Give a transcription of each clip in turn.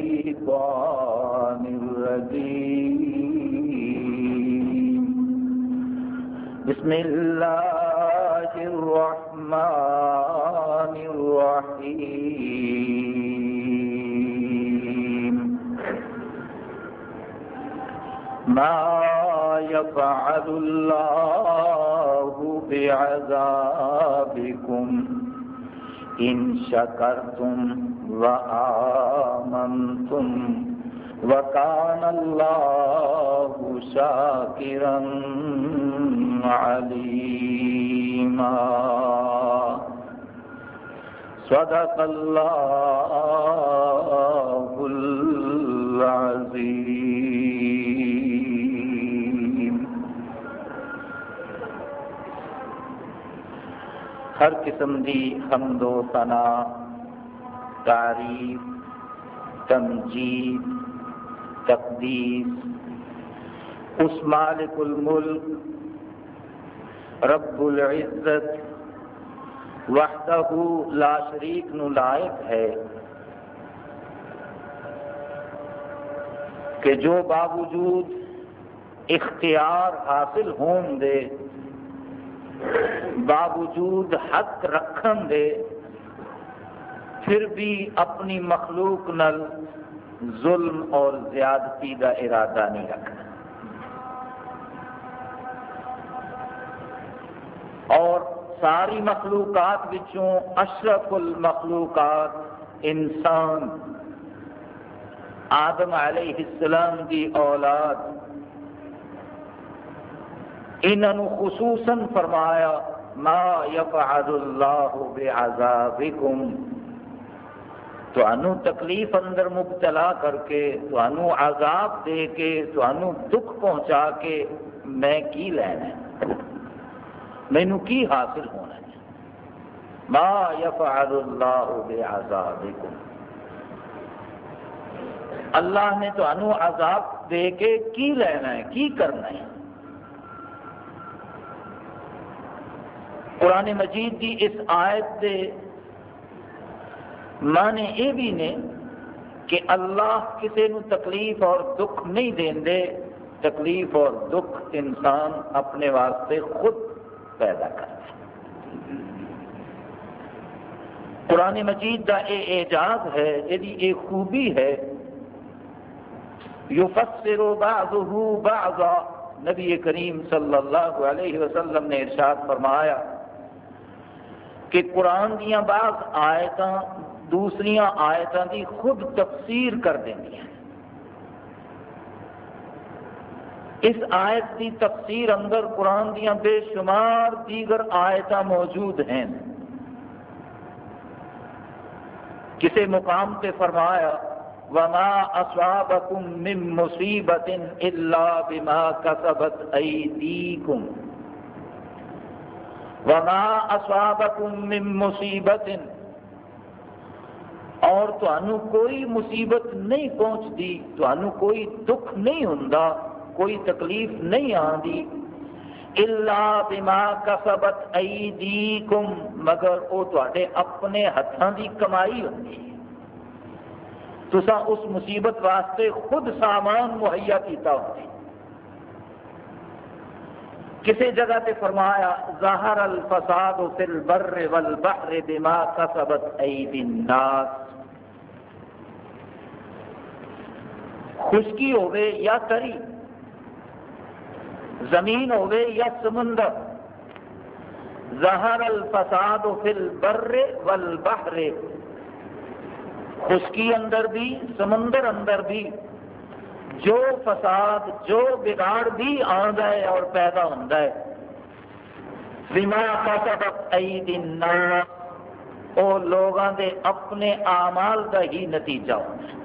الشيطان الرجيم. بسم الله الرحمن الرحيم. ما يفعل الله بعذابكم إن شكرتم وآمنتم وكان الله شاكرا عليما. صدق الله العظيم. ہر قسم دی حمد و ثنا تعریف، تمجید، تقدیس۔ اس مالک الملک، رب العزت، وحدہ لا شریک نو لائق ہے۔ کہ جو باوجود اختیار حاصل ہون دے، باوجود حق رکھن دے پھر بھی اپنی مخلوق نل ظلم اور زیادتی کا ارادہ نہیں رکھنا۔ اور ساری مخلوقات وچوں اشرف المخلوقات انسان، آدم علیہ السلام کی اولاد، انہوں خصوصاً فرمایا، ما یفعل اللہ بعذابکم تو تکلیف اندر مبتلا کر کے تو عذاب دے کے تو دکھ پہنچا کے میں کی لینا ہے؟ مینو کی حاصل ہونا ہے؟ ما یفعل اللہ بعذابکم۔ اللہ نے تو عذاب دے کے کی لینا ہے؟ کی کرنا ہے؟ قرآن مجید کی اس آیت سے معنی یہ بھی نے کہ اللہ کسی نو تکلیف اور دکھ نہیں دین دے، تکلیف اور دکھ انسان اپنے واسطے خود پیدا کرتا ہے قرآن مجید کا یہ اعجاز ہے یہ خوبی ہے۔ یفسر بعضه بعضا۔ نبی کریم صلی اللہ علیہ وسلم نے ارشاد فرمایا کہ قرآن دیا بعض آیتاں دوسری آیتاں دی خود تفسیر کر دیں اس آیت کی تفسیر اندر قرآن دیا بے شمار دیگر آیت موجود ہیں۔ کسی مقام پہ فرمایا، وما اصابكم من مصیبت الا بما كسبت ایدیکم وما اصابكم من مصیبت اور تو کوئی مصیبت نہیں پہنچتی تو کوئی دکھ نہیں ہوں کوئی تکلیف نہیں آتی اللہ بما کسبت ایدیکم مگر وہ تے اپنے ہاتھوں کی کمائی ہوتی تسا اس مصیبت واسطے خود سامان مہیا کیتا ہوتی کسی جگہ تے فرمایا، ظاہر الفساد فی البر والبحر بما کسبت ایدی الناس۔ خشکی ہوئے یا تری، زمین ہوئے یا سمندر۔ ظہر الفساد فی البر والبحر۔ خشکی اندر بھی، سمندر اندر بھی، جو فساد، جو بگاڑ بھی آتا ہے اور پیدا ہوتا ہے۔ بما کسبت ایدی الناس۔ وہ لوگوں دے اپنے اعمال کا ہی نتیجہ۔ ہوتا ہے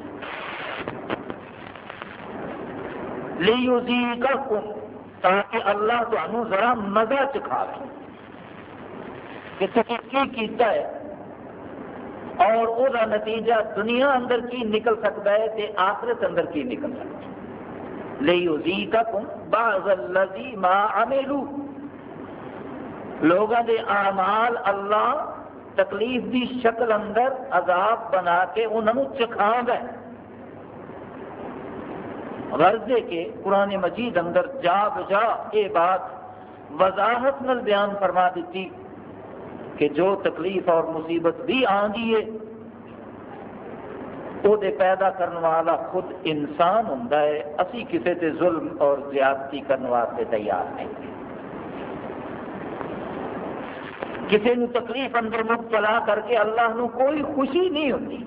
لیوزیککم تاکہ اللہ تمہیں ذرا مزہ چکھا لے کہ تھی کی کیتا ہے؟ اور وہ نتیجہ دنیا اندر کی نکل سکتا ہے تے آخرت اندر کی نکل سکتا ہے۔ لیوزیککم بعض الذی ما عملو لوگوں دے اعمال اللہ تکلیف دی شکل اندر عذاب بنا کے انہوں چکھا گئے غرضے کے قرآن مجید اندر جا بجا یہ بات وضاحت نل بیان فرما دیتی کہ جو تکلیف اور مصیبت بھی آدھی ہے وہ پیدا کرنے والا خود انسان ہوں اسی کسی تے ظلم اور زیادتی کرنے واسطے تیار نہیں۔ کسی نو تکلیف اندر مبتلا کر کے اللہ نو کوئی خوشی نہیں ہوتی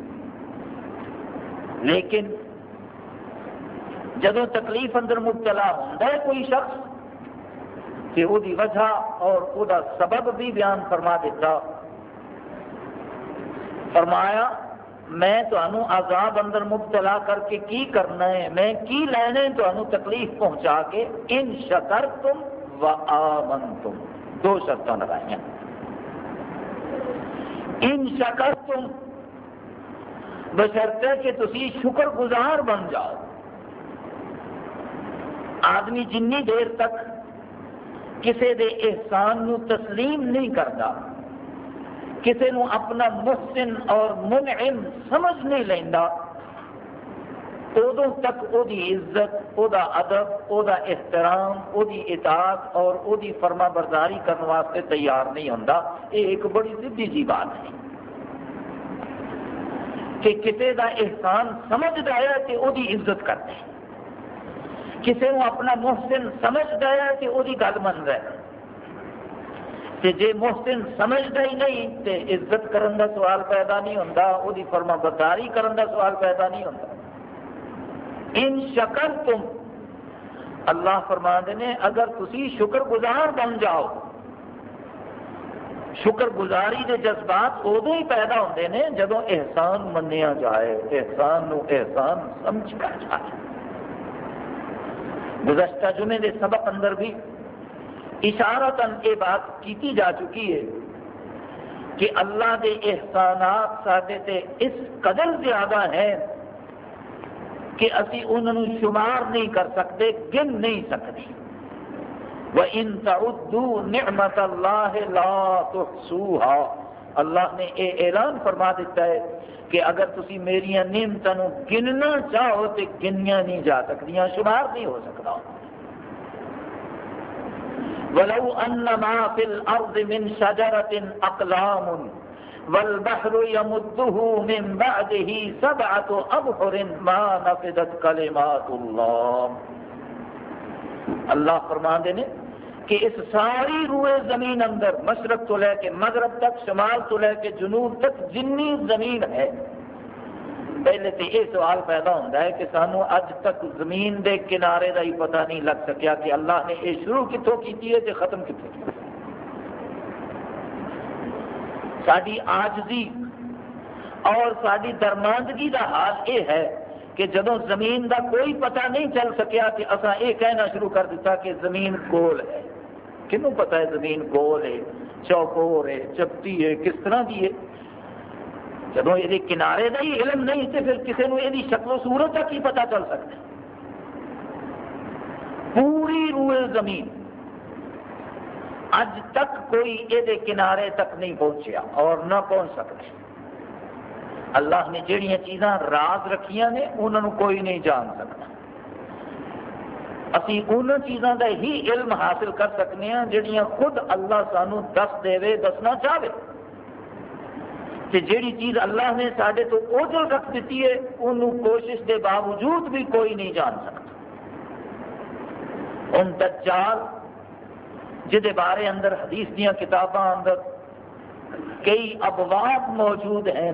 لیکن جدو تکلیف اندر مبتلا ہوتا ہے کوئی شخص، کہ وہ وجہ اور وہ سبب بھی بیان فرما دیتا۔ فرمایا، میں تمہوں عذاب اندر مبتلا کر کے کی کرنا ہے؟ میں کی لینے تمہوں تکلیف پہنچا کے؟ ان شکر تم و آمن تم دو شرط لگائی ان شکر تم بشرتے کہ تھی شکر گزار بن جاؤ۔ آدمی جن دیر تک کسی دے احسان نو تسلیم نہیں کرتا کسی نو اپنا محسن اور منعم سمجھ نہیں لینا ادو تک وہ عزت وہ ادب وہ احترام وہ اطاعت اور وہ فرما برداری کرنے واسطے تیار نہیں ہوتا یہ ایک بڑی ضدی جی بات ہے۔ کہ کسی کا احسان سمجھتا ہے کہ وہ عزت کرتے کسی کو اپنا محسن سمجھتا ہے کہ وہ گل من رہا ہے۔ کہ جی محسن سمجھتا ہی نہیں تو عزت کرن کا سوال پیدا نہیں ہوتا وہ فرما برداری کرن کا سوال پیدا نہیں ہوتا ان شکر تم، اللہ فرما نے، اگر تھی شکر گزار بن جاؤ شکر گزاری کے جذبات ادو ہی پیدا ہوتے ہیں جب احسان منیا جائے، احسان نو احسان سمجھا جائے۔ گزشتہ جمعے کے سبق اندر بھی اشارتاً یہ بات کی جا چکی ہے کہ اللہ کے احسانات سارے تے اس قدر زیادہ ہیں کہ اسی انہوں شمار نہیں کر سکتے، گن نہیں سکتے۔ وَإِن تَعُدُّوا نِعْمَةَ اللَّهِ لَا تُحْسُوهَا اللہ نے یہ اعلان فرما دیتا ہے کہ اگر تسی میری نعمتوں گننا چاہو تو گنیا نہیں جا سکتی شمار نہیں ہو سکتا وَلَوْ أَنَّ مَا فِي الْأَرْضِ مِنْ شَجَرَةٍ أَقْلَامٌ والبحر يمده من بعده سبعة أبحر ما نفدت كلمات الله۔ اللہ فرما دینے کہ اس ساری روئے زمین اندر مشرق تو لے کے مغرب تک، شمال تو لے کے جنوب تک جنی زمین ہے۔ پہلے تو یہ سوال پیدا ہوتا ہے کہ سانو اج تک زمین دے کنارے کا ہی پتہ نہیں لگ سکیا کہ اللہ نے یہ شروع کتوں کی ہے ختم کتوں کی ساری آجزی اور ساری درماندگی کا حال یہ ہے کہ جدو زمین دا کوئی پتہ نہیں چل سکیا کہ اصا یہ کہنا شروع کر دیتا کہ زمین گول ہے۔ کنوں پتا ہے زمین گول ہے، چوکور ہے چپتی ہے، کس طرح کی ہے؟ جب یہ کنارے کا ہی علم نہیں، تو پھر کسی نے یہ شکل و صورت کا کی پتا چل سکتا پوری روئے زمین۔ اج تک کوئی یہ کنارے تک نہیں پہنچیا اور نہ پہنچ سکتے اللہ نے جہیا چیزاں راز رکھیا نے انہوں کوئی نہیں جان سکتا۔ اسی ان چیزوں کا ہی علم حاصل کر سکتے ہیں جہیا خود اللہ سانو دس دے دسنا چاہے۔ کہ جیڑی چیز اللہ نے سارے تو اوجل رکھ دیتی ہے انہوں کوشش کے باوجود بھی کوئی نہیں جان سکتا۔ ان دجال جہد بارے اندر حدیث دیا کتاباں اندر کئی ابواب موجود ہیں۔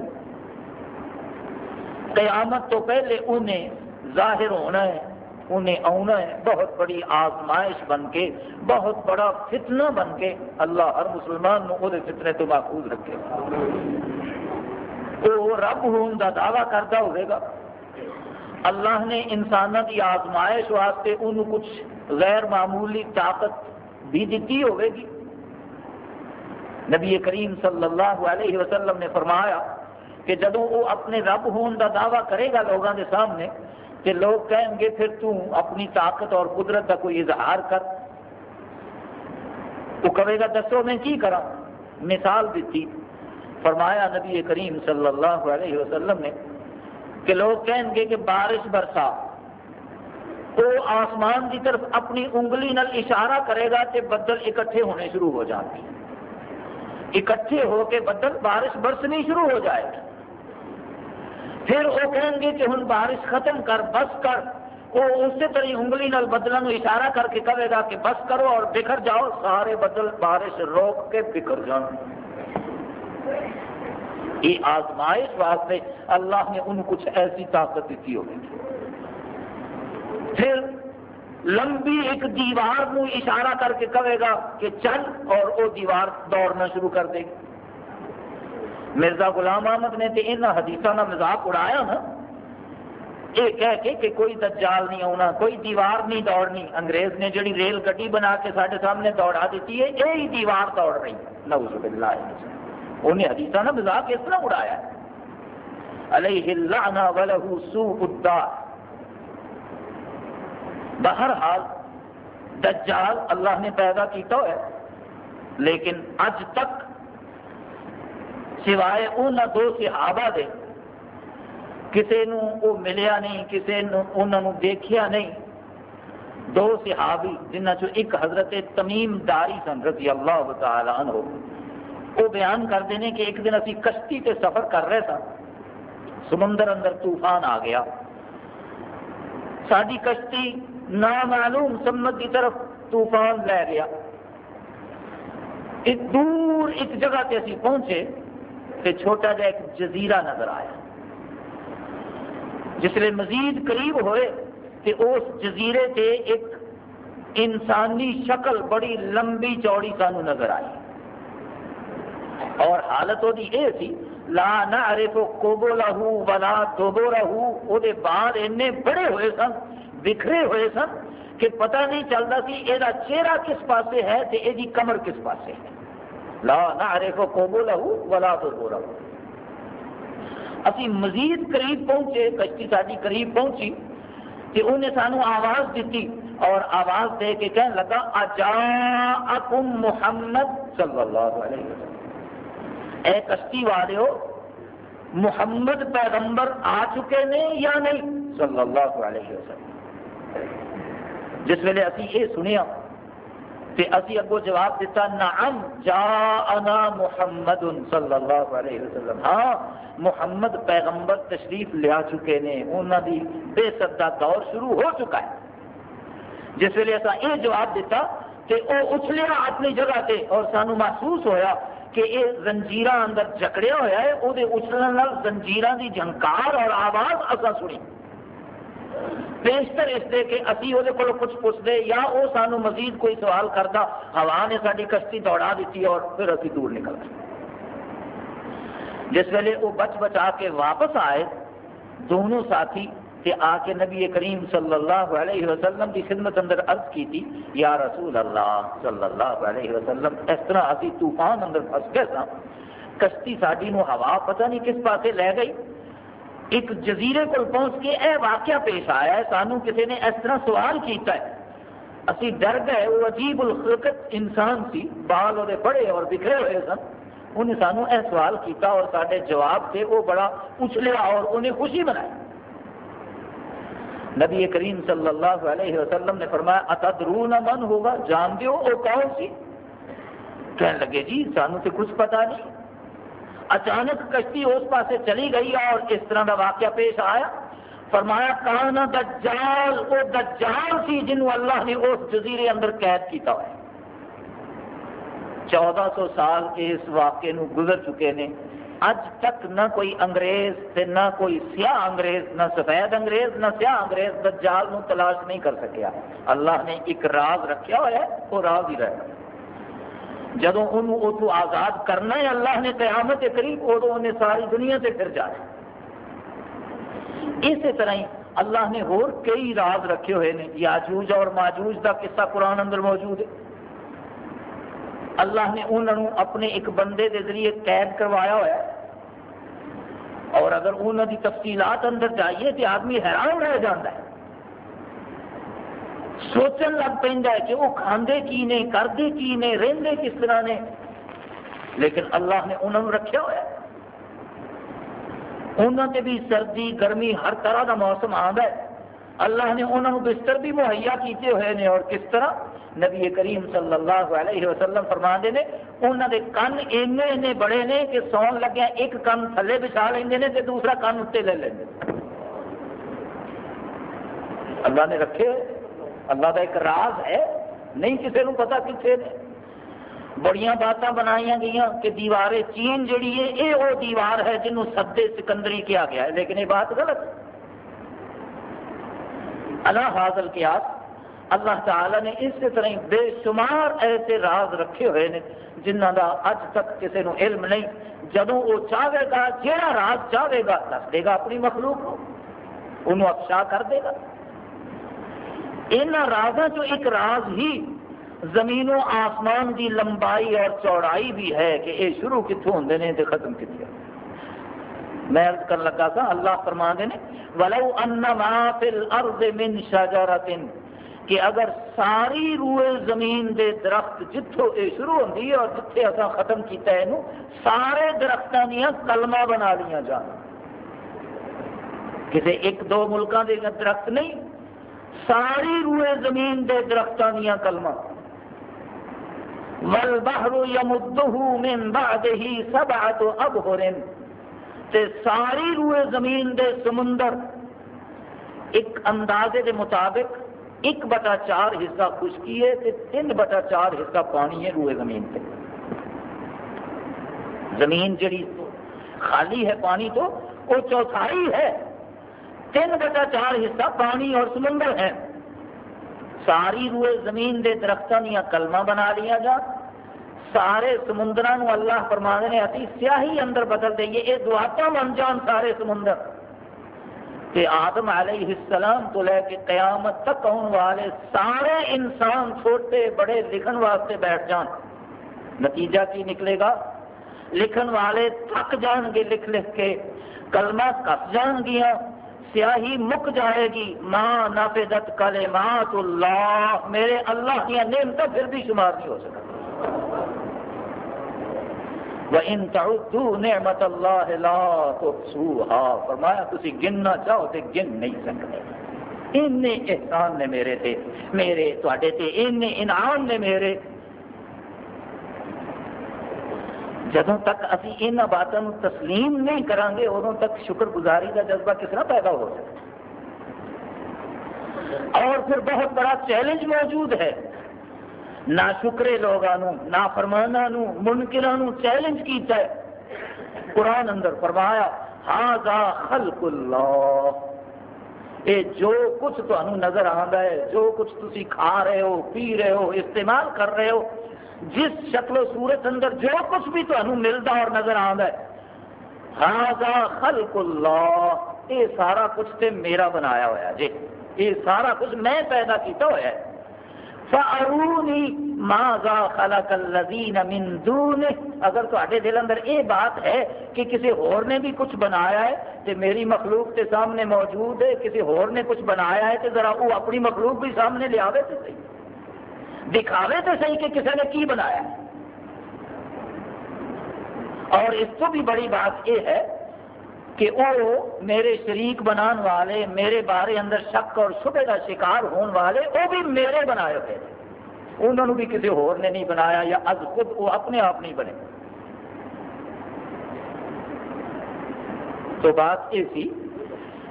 قیامت تو پہلے انہیں ظاہر ہونا ہے۔ انہیں آنا ہے، بہت بڑی آزمائش بن کے، بہت بڑا فتنہ بن کے اللہ ہر مسلمان نو وہ فتنے تو محفوظ رکھے۔ وہ رب ہون کا دعویٰ کرتا ہوئے گا۔ اللہ نے انسانوں کی آزمائش واسطے انہوں کچھ غیر معمولی طاقت بھی دیتی ہوئے گی۔ نبی کریم صلی اللہ علیہ وسلم نے فرمایا کہ جب وہ اپنے رب ہون کا دعویٰ کرے گا لوگوں کے سامنے کہ لوگ کہیں گے پھر تو اپنی طاقت اور قدرت کا کوئی اظہار کر۔ تو کہے گا، دسو میں کی کرا مثال دیتی۔ فرمایا نبی کریم صلی اللہ علیہ وسلم نے کہ لوگ کہیں گے کہ بارش برسا۔ وہ آسمان کی طرف اپنی انگلی نال اشارہ کرے گا تو بدل اکٹھے ہونے شروع ہو جاتے اکٹھے ہو کے بدل بارش برسنی شروع ہو جائے گی۔ پھر وہ کہیں گے کہ ہوں بارش ختم کر، بس کر۔ وہ اسی طرح انگلی نال بدلوں اشارہ کر کے کہے گا کہ بس کرو اور بکھر جاؤ، سارے بدل بارش روک کے بکھر جان۔ یہ آزمائش واسطے اللہ نے ان کچھ ایسی طاقت دیتی ہوگی۔ پھر لمبی ایک دیوار نو اشارہ کر کے کہے گا کہ چل اور وہ دیوار دوڑنا شروع کر دے۔ گی مرزا غلام احمد نے تو یہاں حدیث کا مزاق اڑایا نا۔ یہ کہہ کے کہ کوئی دجال نہیں آنا کوئی دیوار نہیں دوڑنی۔ انگریز نے جڑی ریل گڈی بنا کے سارے سامنے دوڑا دیتی ہے، یہی دیوار دوڑ رہی نوز باللہ۔ انہیں حدیث کا مزاق اس طرح اڑایا۔ علیہ اللہ ولہ سوء الدار۔ بہرحال دجال اللہ نے پیدا کیتا ہے، لیکن اج تک سوائے ان دو صحابہ دے کسی وہ ملیا نہیں کسی انہوں دیکھیا نہیں دو صحابی جنہ چو ایک حضرت تمیم داری سن رضی اللہ تعالی عنہ وہ بیان کرتے ہیں کہ ایک دن اسی کشتی تے سفر کر رہے تھا سمندر اندر طوفان آ گیا ساری کشتی نامعلوم سمت کی طرف طوفان لے گیا ایک دور ایک جگہ تے اسی پہنچے تو چھوٹا جا ایک جزیرہ نظر آیا۔ جس لیے مزید قریب ہوئے تو اس جزیرے تے ایک انسانی شکل بڑی لمبی چوڑی سانو نظر آئی۔ اور حالت وہ یہ سی لا نعرف قبلہ ولا دبرہ۔ وہ بعد اینے بڑے ہوئے سن، بکھرے ہوئے سن کہ پتہ نہیں چلتا سی یہ چہرہ کس پاسے ہے تو یہ کمر کس پاسے ہے۔ لا نعرف قبلہ ولا دبرہ اسی مزید قریب پہنچے، کشتی ساری قریب پہنچی کہ انہیں سانو آواز دیتی اور آواز دے کے کہنے لگا، اجاءکم محمد صلی اللہ علیہ وسلم۔ اے کشتی والے ہو محمد پیغمبر آ چکے نے یا نہیں؟ صلی اللہ علیہ وسلم۔ جس ویلے اسی یہ سنیا۔ تے اسی اگو جواب دیتا نعم، جاءنا محمد صلی اللہ علیہ وسلم۔ ہاں محمد پیغمبر تشریف لیا چکے نے انہوں دی بے صدہ دور شروع ہو چکا ہے۔ جس ویلے ایسا یہ جواب دیتا کہ وہ اچھلیا اپنی جگہ تے، اور سانو محسوس ہویا کہ یہ زنجیر اندر جکڑیا ہوا ہے وہ اچھلن زنجیر کی جھنکار اور آواز اصا سنی۔ بیشتر اس دے کہ اسی وہ کچھ پوچھتے یا وہ سانو مزید کوئی سوال کرتا ہوا نے ساری کشتی دوڑا دیتی اور پھر اسی دور نکل گئے جس ویلے وہ بچ بچا کے واپس آئے، دونوں ساتھی کہ آ کے نبی کریم صلی اللہ علیہ وسلم کی خدمت اندر عرض کی تھی یا رسول اللہ صلی اللہ علیہ وسلم، اس طرح ابھی طوفان اندر پھنس گئے سا کشتی ساری نو ہوا پتہ نہیں کس پاسے لے گئی۔ ایک جزیرے کو پہنچ کے اے واقعہ پیش آیا ہے، سانو کسی نے اس طرح سوال کیتا ہے۔ اسی ڈر گئے، وہ عجیب الخلقت انسان سی، بال وہ بڑے اور بکھرے ہوئے سن۔ انہیں سانو اے سوال کیتا اور سارے جواب تھے وہ بڑا اچھلیا اور انہیں خوشی بنائی نبی کریم صلی اللہ علیہ وسلم نے فرمایا، اتدرون من ہوگا جان دیو، وہ کون سی؟ کہنے لگے جی سانو تو کچھ پتا نہیں۔ اچانک کشتی اس پاسے چلی گئی اور اس طرح کا واقعہ پیش آیا۔ فرمایا کہنا دجال، وہ دجال سی جنہوں اللہ نے اس جزیرے اندر قید کیتا ہوا چودہ سو سال اس واقعے نو گزر چکے ہیں اج تک نہ کوئی انگریز تے نہ کوئی سیاہ انگریز، نہ سفید انگریز، نہ سیاہ انگریز دجال نو تلاش نہیں کر سکیا۔ اللہ نے ایک راز رکھا ہوا ہے، وہ راز ہی رہے جدو انہوں آزاد کرنا ہے، اللہ نے قیامت کے قریب ادو انہیں ساری دنیا سے پھر جائے اسی طرح ہی اللہ نے اور کئی راز رکھے ہوئے ہیں۔ یاجوج اور ماجوج کا قصہ قرآن اندر موجود ہے۔ اللہ نے انہوں اپنے ایک بندے کے ذریعے قید کروایا ہوا ہے۔ اور اگر انہوں کی تفصیلات اندر جائیے تو آدمی حیران رہ جاتا ہے۔ سوچن لگ پہ کہ وہ کھاندے کی نے کرتے کی نے رہندے کس طرح نے لیکن اللہ نے انہوں رکھا ہوا انہوں نے بھی سردی گرمی ہر طرح کا موسم آتا ہے اللہ نے انہوں بستر بھی مہیا کیتے ہوئے نے اور کس طرح نبی کریم صلی اللہ علیہ وسلم فرما دے نے انہوں دے کن اینے اینے بڑے نے کہ سون لگیا ایک کن تھلے بچھا لیں نے دوسرا کن اتنے لے لیں اللہ نے رکھے اللہ کا ایک راز ہے، نہیں کسی کو پتا کتنے نے بڑی باتیں بنائی گئی کہ دیوار چین جڑی ہے یہ وہ دیوار ہے جنہوں سدے سکندری کیا گیا ہے۔ لیکن یہ بات غلط اللہ حاضل کیا اللہ تعالی نے اس طرح بے شمار ایسے راز رکھے ہوئے ہیں جنہ کا اج تک کسی کو علم نہیں۔ جدو وہ چاہے گا جہاں راز چاہے گا، دس دے گا اپنی مخلوق کو انہوں افشا کر دے گا۔ ان رازوں چ ایک راز ہی زمین و آسمان کی لمبائی اور چوڑائی بھی ہے کہ یہ شروع کتوں ہوتے ہیں تو ختم کتنے میں عرض کر لگا تھا اللہ فرما دے کہ اگر ساری روئے زمین دے درخت جتوں یہ شروع ہوتی ہے اور جتھے اصا ختم کیتا ہے نو سارے درختوں دیا کلمہ بنا لیا جان کسی ایک دو ملکوں کے درخت نہیں ساری روئے زمین دے درختوں دیا کلمہ۔ والبحر يمده من بعده سبعة ابحر تے ساری روئے زمین دے سمندر ایک اندازے دے مطابق ایک بٹا چار حصہ خشکی ہے تے تین بٹا چار حصہ پانی ہے روئے زمین پہ زمین جڑی خالی ہے پانی تو وہ چوتھائی ہے۔ تین بٹا چار حصہ پانی اور سمندر ہے۔ ساری روئے زمین دے درختوں دیا کلمہ بنا لیا جا۔ سارے سمندر اللہ فرما نے ابھی سیاہی اندر بدل دئیے یہ دعاتا بن جان سارے سمندر۔ کہ آدم علیہ السلام تو لے کے قیامت تک آنے والے سارے انسان چھوٹے بڑے لکھن واسطے بیٹھ جان۔ نتیجہ کی نکلے گا؟ لکھن والے تھک جان گے، لکھ لکھ کے۔ کلمہ کس جان گیا سیاہی مک جائے گی۔ ماں نافذت کلمات اللہ میرے اللہ کی نعمت پھر بھی شمار نہیں ہو سکتا وَإِن تَعُدُّوا نِعْمَةَ اللَّهِ لَا تُحْصُوهَا۔ فرمایا، تسی گننا چاہو تے گن نہیں سکتے۔ ان احسان نے میرے تے، میرے تواڈے تے ان انعام نے میرے جدوں تک اسی ان باتوں تسلیم نہیں کریں گے ادوں تک شکر گزاری کا جذبہ کس طرح پیدا ہو سکتا اور پھر بہت بڑا چیلنج موجود ہے۔ نہ شکرے لوگوں نہ فرمانا منکرا چیلنج کیتا ہے قرآن اندر فرمایا ہاں خلق اللہ اے جو کچھ تمہیں نظر آتا ہے، جو کچھ تھی کھا رہے ہو، پی رہے ہو، استعمال کر رہے ہو جس شکل و صورت اندر جو کچھ بھی تمہیں ملتا اور نظر آتا ہے ہاں خلق اللہ. یہ سارا کچھ تے میرا بنایا ہوا جی یہ سارا کچھ میں پیدا کیتا ہوا ہے۔ فَأَرُونِي مَاذَا خَلَقَ الَّذِينَ مِن دُونِهِ۔ اگر تو دل اندر یہ بات ہے کہ کسی اور نے بھی کچھ بنایا ہے تو میری مخلوق کے سامنے موجود ہے، کسی اور نے کچھ بنایا ہے تو ذرا وہ اپنی مخلوق بھی سامنے لیا تو صحیح۔ دکھاوے تو صحیح کہ کسی نے کی بنایا۔ اور اس کو بھی بڑی بات یہ ہے کہ وہ میرے شریک بنان والے، میرے بارے اندر شک اور شبے کا شکار ہون والے، وہ بھی میرے بنائے ہوئے انہوں نے بھی کسی اور نے نہیں بنایا یا از خود وہ اپنے آپ نہیں بنے۔ تو بات یہ تھی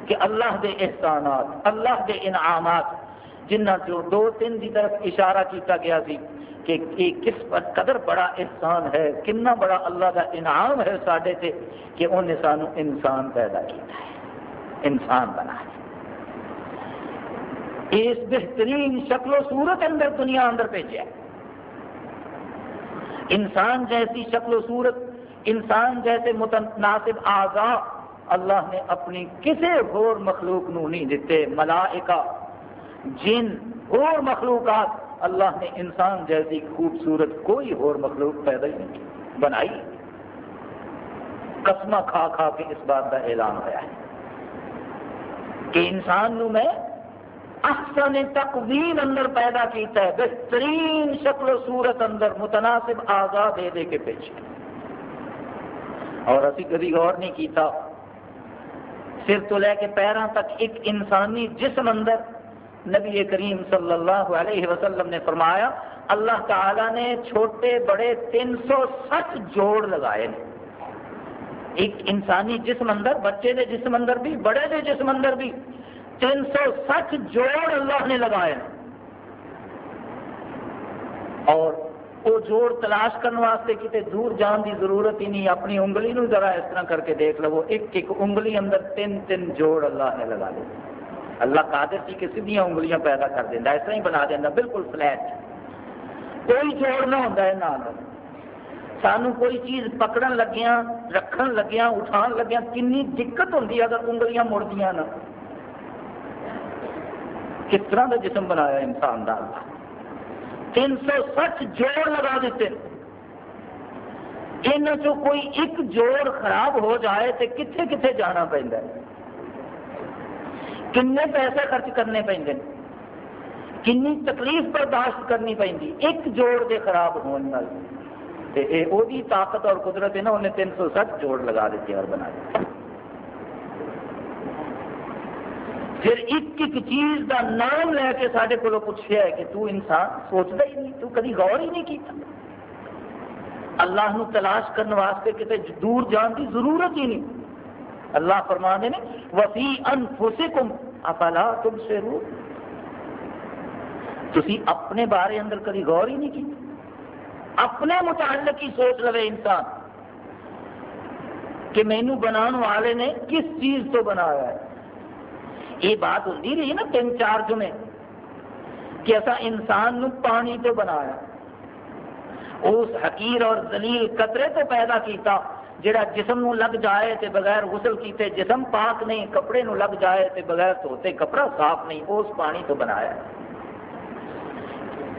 کہ اللہ دے احسانات، اللہ دے انعامات جنہ جو دو تین کی طرف اشارہ کیتا گیا سی کہ یہ کس پر قدر بڑا احسان ہے، کنا بڑا اللہ کا انعام ہے سڈے سے کہ انہیں سانو انسان پیدا کیا ہے، انسان بنا ہے۔ اس بہترین شکل و صورت اندر دنیا اندر بھیجا انسان جیسی شکل و صورت، انسان جیسے متناسب آزا، اللہ نے اپنی کسی اور مخلوق نو نہیں دیتے، ملائکہ جن اور مخلوقات، اللہ نے انسان جیسی خوبصورت کوئی اور مخلوق پیدا ہی نہیں بنائی قسمہ کھا کھا کے اس بات کا اعلان ہوا ہے کہ انسان نو میں احسن تقویم اندر پیدا کیتا ہے، بہترین شکل و صورت اندر متناسب آزاد دے دے کے پیش اور اسی کبھی غور نہیں کیتا، سر تو لے کے پیروں تک ایک انسانی جسم اندر نبی کریم صلی اللہ علیہ وسلم نے فرمایا، اللہ تعالی نے چھوٹے بڑے تین سو سٹ جوڑ لگائے ایک انسانی جسم اندر، بچے دے جسم اندر بھی، بڑے دے جسم اندر بھی تین سو سٹ جوڑ اللہ نے لگائے اور وہ جوڑ تلاش کرنے واسطے کتنے دور جان دی ضرورت ہی نہیں، اپنی انگلی نو ذرا اس طرح کر کے دیکھ لو ایک ایک انگلی اندر تین تین جوڑ اللہ نے لگا لی اللہ قادر سی کہ سیدیاں انگلیاں پیدا کر دینا اس طرح ہی بنا دینا بالکل فلیٹ کوئی جوڑ نہ ہوتا ہے، نہ سانو کوئی چیز پکڑن لگیا رکھن لگیا اٹھان لگیا کنی دقت ہوتی ہے اگر انگلیاں مڑدیا نہ۔ کس طرح کا جسم بنایا انسان کا اللہ۔ تین سو سٹ جوڑ لگا دیتے۔ ان کوئی ایک جوڑ خراب ہو جائے تو کتنے کتنے جانا پہنتا ہے؟ کنے پیسے خرچ کرنے پہنتے کنی تکلیف برداشت کرنی پہنتی؟ ایک جوڑ کے خراب ہونے وہ طاقت اور قدرت ہے نا، انہیں تین سو سٹ جوڑ لگا دیتے اور بنا دیتے پھر ایک ایک چیز کا نام لے کے سارے کو پوچھا ہے کہ تو انسان سوچتا ہی نہیں، تو کدی غور ہی نہیں کیتا۔ اللہ نو تلاش کرنے واسطے کتنے دور جان کی ضرورت ہی نہیں۔ اللہ فرما دے وفی انفسکم افلا تم سے رو تھی اپنے بارے اندر کدی غور ہی نہیں کی؟ اپنے متعلق ہی سوچ لو انسان کہ مینو بنا والے نے کس چیز تو بنایا ہے۔ یہ بات ہوتی رہی نا تین چار جمعے کہ ایسا انسان نو پانی تو بنایا، اس حقیر اور زلیل قطرے تو پیدا کیتا۔ جڑا جسم نو لگ جائے تے بغیر غسل کیتے جسم پاک نہیں، کپڑے نو لگ جائے تے بغیر دھوتے، کپڑا صاف نہیں اس پانی تو بنایا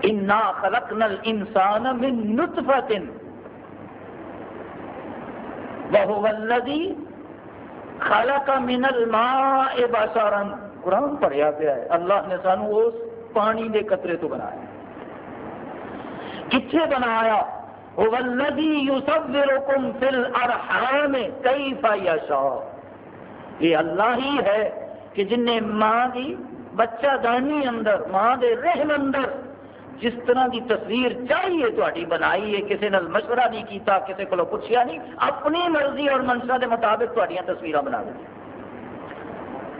انا خلقنا الانسان من نطفت وهو الذي خلق من الماء بشرا قرآن پڑھیا پیا ہے۔ اللہ نے سانو اس پانی دے قطرے تو بنایا۔ کتنے بنایا؟ يصوركم في الارحام كيف يشاء. یہ اللہ ہی ہے کہ جن نے ماں دی، بچہ دانی اندر، ماں دے رحم اندر، جس طرح کی تصویر چاہیے تاری بنائی ہے، کسی نے مشورہ نہیں کیتا، کسی کو پوچھا نہیں، اپنی مرضی اور منشا کے مطابق تھوڑی تصویر بنا دی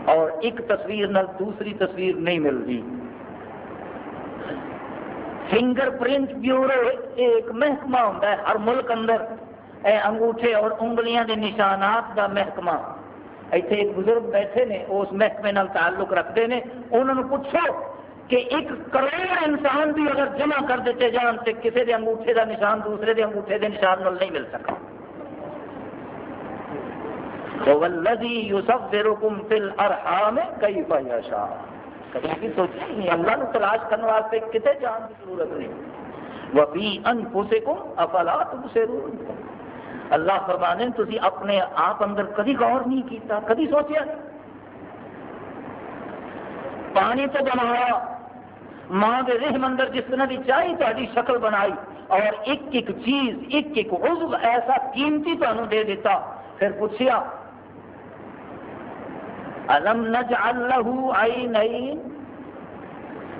اور ایک تصویر نال دوسری تصویر نہیں ملتی فنگر پرنٹ بیورو ایک محکمہ ہوتا ہے ہر ملک اندر اے انگوٹھے اور انگلیاں دے نشانات دا محکمہ ایتھے ایک بزرگ بیٹھے نے اس محکمے نال تعلق رکھتے ہیں انہوں نے پوچھو کہ ایک کروڑ انسان بھی اگر جمع کر دیتے جان تو کسی کے انگوٹھے کا نشان دوسرے کے انگوٹھے کے نشان نال نہیں مل سکا کبھی بھی سوچا ہی نہیں، اللہ نو تلاش کرنے واسطے کتنے جان کی ضرورت نہیں۔ وبی ان پوسے کو افلا تم سے اللہ فرمانے تھی اپنے آپ اندر کدی غور نہیں کیتا کدی سوچیا پانی تو بنایا، ماں کے رحم اندر جس طرح کی چاہی تاری شکل بنائی، اور ایک ایک چیز، ایک ایک عضو ایسا قیمتی تمہیں دے دیتا۔ پھر پوچھیا الم نجعل له عینین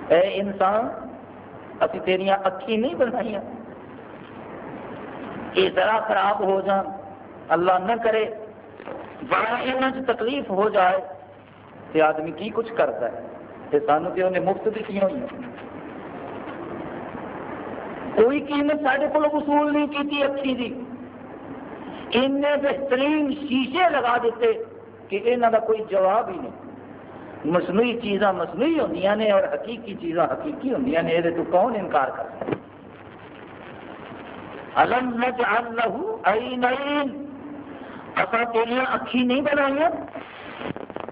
اے انسان ابھی تیریاں اکھی نہیں بنائی یہ ذرا خراب ہو جان اللہ نہ کرے، بڑا ان تکلیف ہو جائے تو آدمی کی کچھ کرتا ہے؟ سانو تو انہیں مفت دیتی ہوئی کوئی قیمت سارے کو وصول نہیں کی اچھی دی۔ ان بہترین شیشے لگا دیتے۔ کہ یہاں کا کوئی جواب ہی نہیں۔ مصنوعی چیزاں مصنوعی ہوں نے اور حقیقی چیزاں حقیقی ہوں نے یہ تو کون انکار کر سکتا؟ الم نجعل له عینین۔ اصا تیریاں اکھی نہیں بنائی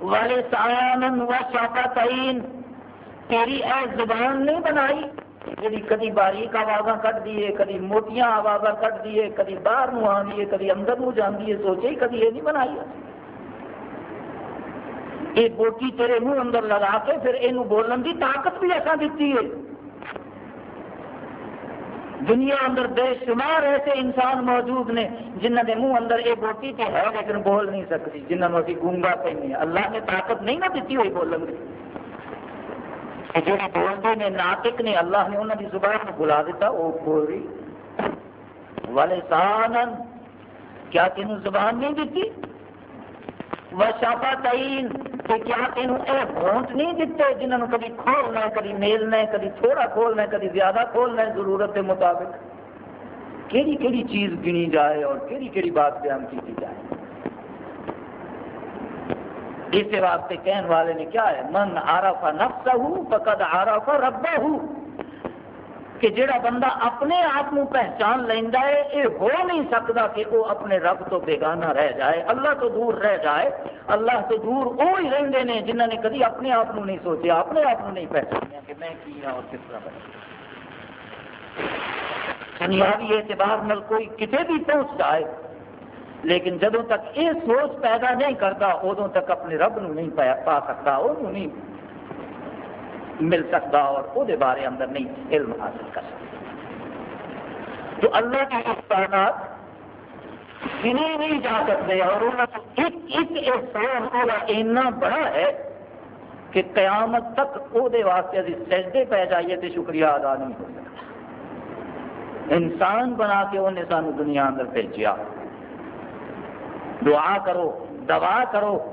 والے سایان و شاقتین تیری اے زبان نہیں بنائی جی کدی باریک آواز کٹ دیے کدی موٹیاں آواز کٹ دیے کدی باہر نو آدھی ہے کدی اندر نو جاندی ہے سوچے کدی یہ نہیں بنائی۔ یہ بوٹی تیرے منہ اندر لگا کے پھر یہ بولن کی طاقت بھی ایسا دیتی ہے۔ دنیا اندر بے شمار ایسے انسان موجود نے جنہ کے منہ اندر یہ بوٹی تو ہے لیکن بول نہیں سکتی جنہوں نے ابھی گونگا کہیں اللہ نے طاقت نہیں نہ دیتی ہوئی بولن کی جو بولتے نے، ناطق نے، اللہ نے انہوں کی زبان کو بلا دیتا وہ بول رہی۔ والے سان کیا تینوں زبان نہیں دیتی وشافا تعین کہ کیا تینوں اے ہونٹ نہیں دیتے جنہوں نے کبھی کھولنا ہے کبھی میلنا ہے کبھی تھوڑا کھولنا ہے کبھی زیادہ کھولنا ہے ضرورت کے مطابق۔ کیڑی کیڑی چیز گنی جائے اور کیڑی کیڑی بات بیان کی جائے۔ اس واسطے کہنے والے نے کیا ہے؟ من آرفا نفسہ فقد آرفا ربہ کہ جڑا بندہ اپنے آپ کو پہچان لینا ہے یہ ہو نہیں سکتا کہ وہ اپنے رب تو بیگانہ رہ جائے، اللہ تو دور رہ جائے، اللہ تو دور وہ ہی رہتے ہیں جنہوں نے کدی اپنے آپ نہیں سوچا اپنے آپ نہیں پہچانیا کہ میں کی ہوں اور کس طرح بنا دنیاوی یعنی اعتبار نل کوئی کسی بھی پہنچ جائے، لیکن جدوں تک یہ سوچ پیدا نہیں کرتا ادو تک اپنے رب نو نہیں پا سکتا وہ نہیں۔ مل سکتا اور وہ بارے اندر نہیں علم حاصل کر سکتا تو اللہ کے احسانات گنے نہیں جا سکتے اور ایک ایک احسان اتنا بڑا ہے کہ قیامت تک وہ واسطے ابھی سجدے پہ جائیے تو شکریہ ادا نہیں ہو سکتا۔ انسان بنا کے انہیں سانو دنیا اندر بھیجا دعا کرو دعا کرو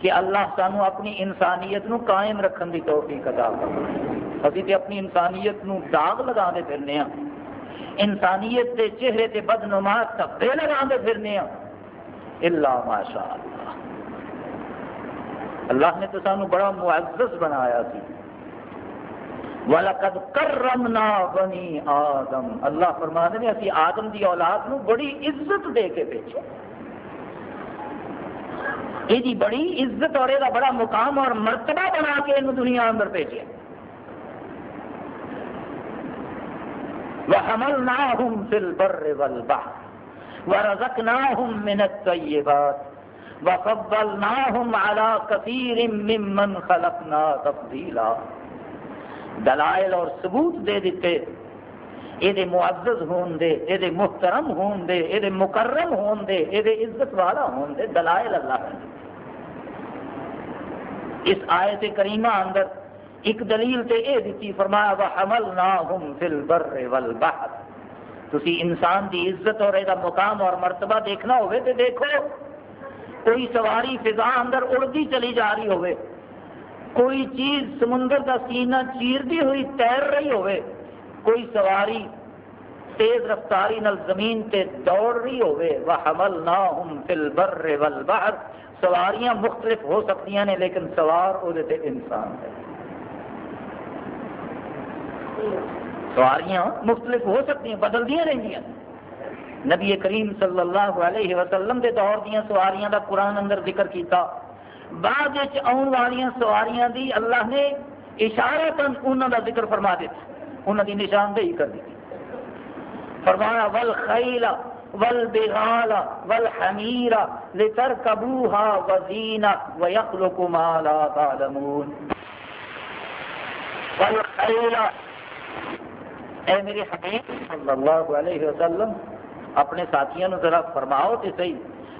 کہ اللہ سانو اپنی انسانیت نو قائم رکھن دی توفیق ادا کرو ابھی تے اپنی انسانیت نو داغ لگا دے پھرنے ہاں۔ انسانیت دے چہرے تے بدنما تبے لگا دے پھرنے ہاں۔ اللہ ماشاء اللہ اللہ نے تو سانو بڑا معزز بنایا سی۔ وَلَقَدْ كَرَّمْنَا بَنِي آدم۔ اللہ فرما دے اسی آدم دی اولاد نو بڑی عزت دے کے بیچے یہ بڑی عزت اور یہ بڑا مقام اور مرتبہ بنا کے یہ دنیا اندر بھیجے وَحَمَلْنَاهُمْ فِي الْبَرِّ وَالْبَحْرِ وَرَزَقْنَاهُمْ مِنَ الطَّيِّبَاتِ وَفَضَّلْنَاهُمْ عَلَى كَثِيرٍ مِّمَّنْ خَلَقْنَا تَفْضِيلًا۔ دلائل اور ثبوت دے دیتے۔ یہ معزز ہون دے یہ محترم ہون دے یہ مکرم ہون دے یہ عزت والا ہون دے دلائل اللہ نے اس آیت کریمہ اندر ایک دلیل تے اے دیتی فرمایا وَحَمَلْنَاهُمْ فِي الْبَرِّ وَالْبَحْرِ تسی انسان دی عزت اور ایدہ مقام اور مرتبہ دیکھنا ہوئے تے دیکھو کوئی سواری فضا اندر اڑتی چلی جا رہی ہوئے کوئی چیز سمندر کا سینہ چیر دی ہوئی تیر رہی ہوئے کوئی سواری تیز رفتاری نل زمین تے دوڑ رہی ہوئے وَحَمَلْنَاهُمْ فِي الْبَرِّ وَالْبَحْرِ۔ سواریاں مختلف ہو سکتی ہیں لیکن سوار وہ انسان ہے۔ سواریاں مختلف ہو سکتی ہیں بدلدیا رہی نبی کریم صلی اللہ علیہ وسلم کے دور دیا سواریاں کا قرآن اندر ذکر کیتا۔ بعد آن والی سواریاں دی اللہ نے اشارہ تن انہوں کا ذکر فرما دیتا انہوں کی نشاندہی کر دی فرمایا، ول خیلا والبغال والحمیر لتركبوها وزينة ويخلق ما لا تعلمون. والخيل اے میرے حبیب صلی اللہ علیہ وسلم، اپنے ساتھیوں ذرا فرماؤ تو صحیح۔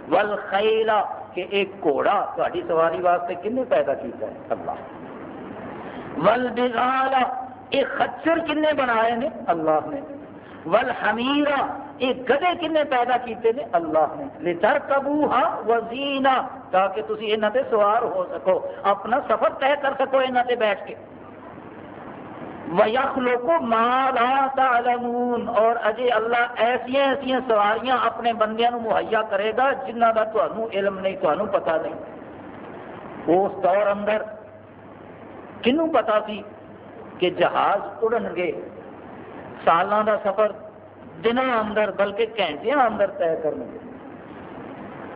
والخیل کہ ایک گھوڑا تاری سواری واسطے کنے پیدا کیتا ہے؟ اللہ۔ ول والبغال ایک خچر کنے بنائے نے؟ اللہ نے۔ والحمیرہ یہ گدے کنے پیدا کیتے نے؟ اللہ نے۔ لتر کبو ہاں وزینا، تاکہ تھی یہاں تے سوار ہو سکو۔ اپنا سفر طے کر سکو یہاں تے بیٹھ کے۔ وَيَخْلُقُ مَا لَا تَعْلَمُونَ۔ اور اجے اللہ ایسیا ایسیا سواریاں اپنے بندیاں نو مہیا کرے گا جنہ کا تمہیں علم نہیں تمہیں پتا نہیں۔ اس دور اندر کنوں پتا سی؟ کہ جہاز اڑن گے سالوں کا سفر دنوں اندر بلکہ گھنٹیاں اندر طے کرنے۔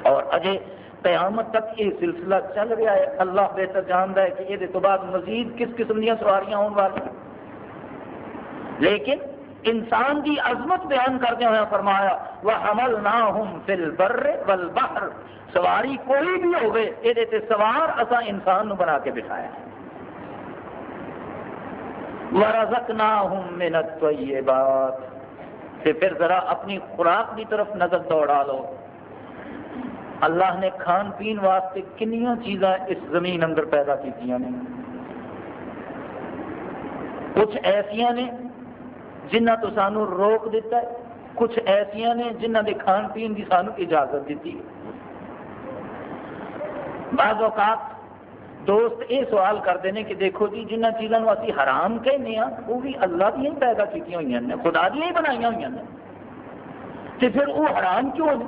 اور اجے قیامت تک یہ سلسلہ چل رہا ہے۔ اللہ بہتر جانتا ہے کہ یہ تو بعد مزید کس قسم دیا سواریاں آن والی لیکن انسان کی عظمت بیان کرتے ہوئے فرمایا وہ حمل نہ ہوں فل بر ول سواری کوئی بھی ہوگی یہ سوار اصا انسان نو بنا کے بٹھایا۔ ورزق نہ ہوں منت بات پھر ذرا اپنی خوراک کی طرف نظر دوڑا لو۔ اللہ نے کھان پین واسطے کنیا چیزاں اس زمین اندر پیدا کی کچھ ایسا نے جنہ تو سانو روک دیتا ہے، کچھ ایسا نے جنہ کے کھان پین کی سانو اجازت دیتی ہے۔ بعض اوقات دوست یہ سوال کرتے ہیں کہ دیکھو جی جنہ چیزوں ابھی حرام کہنے ہاں وہ بھی اللہ دیا ہی پیدا کی ہوئی ہیں، خدا دیا ہی بنائی ہوئی ہیں۔ تو پھر وہ حرام کیوں نے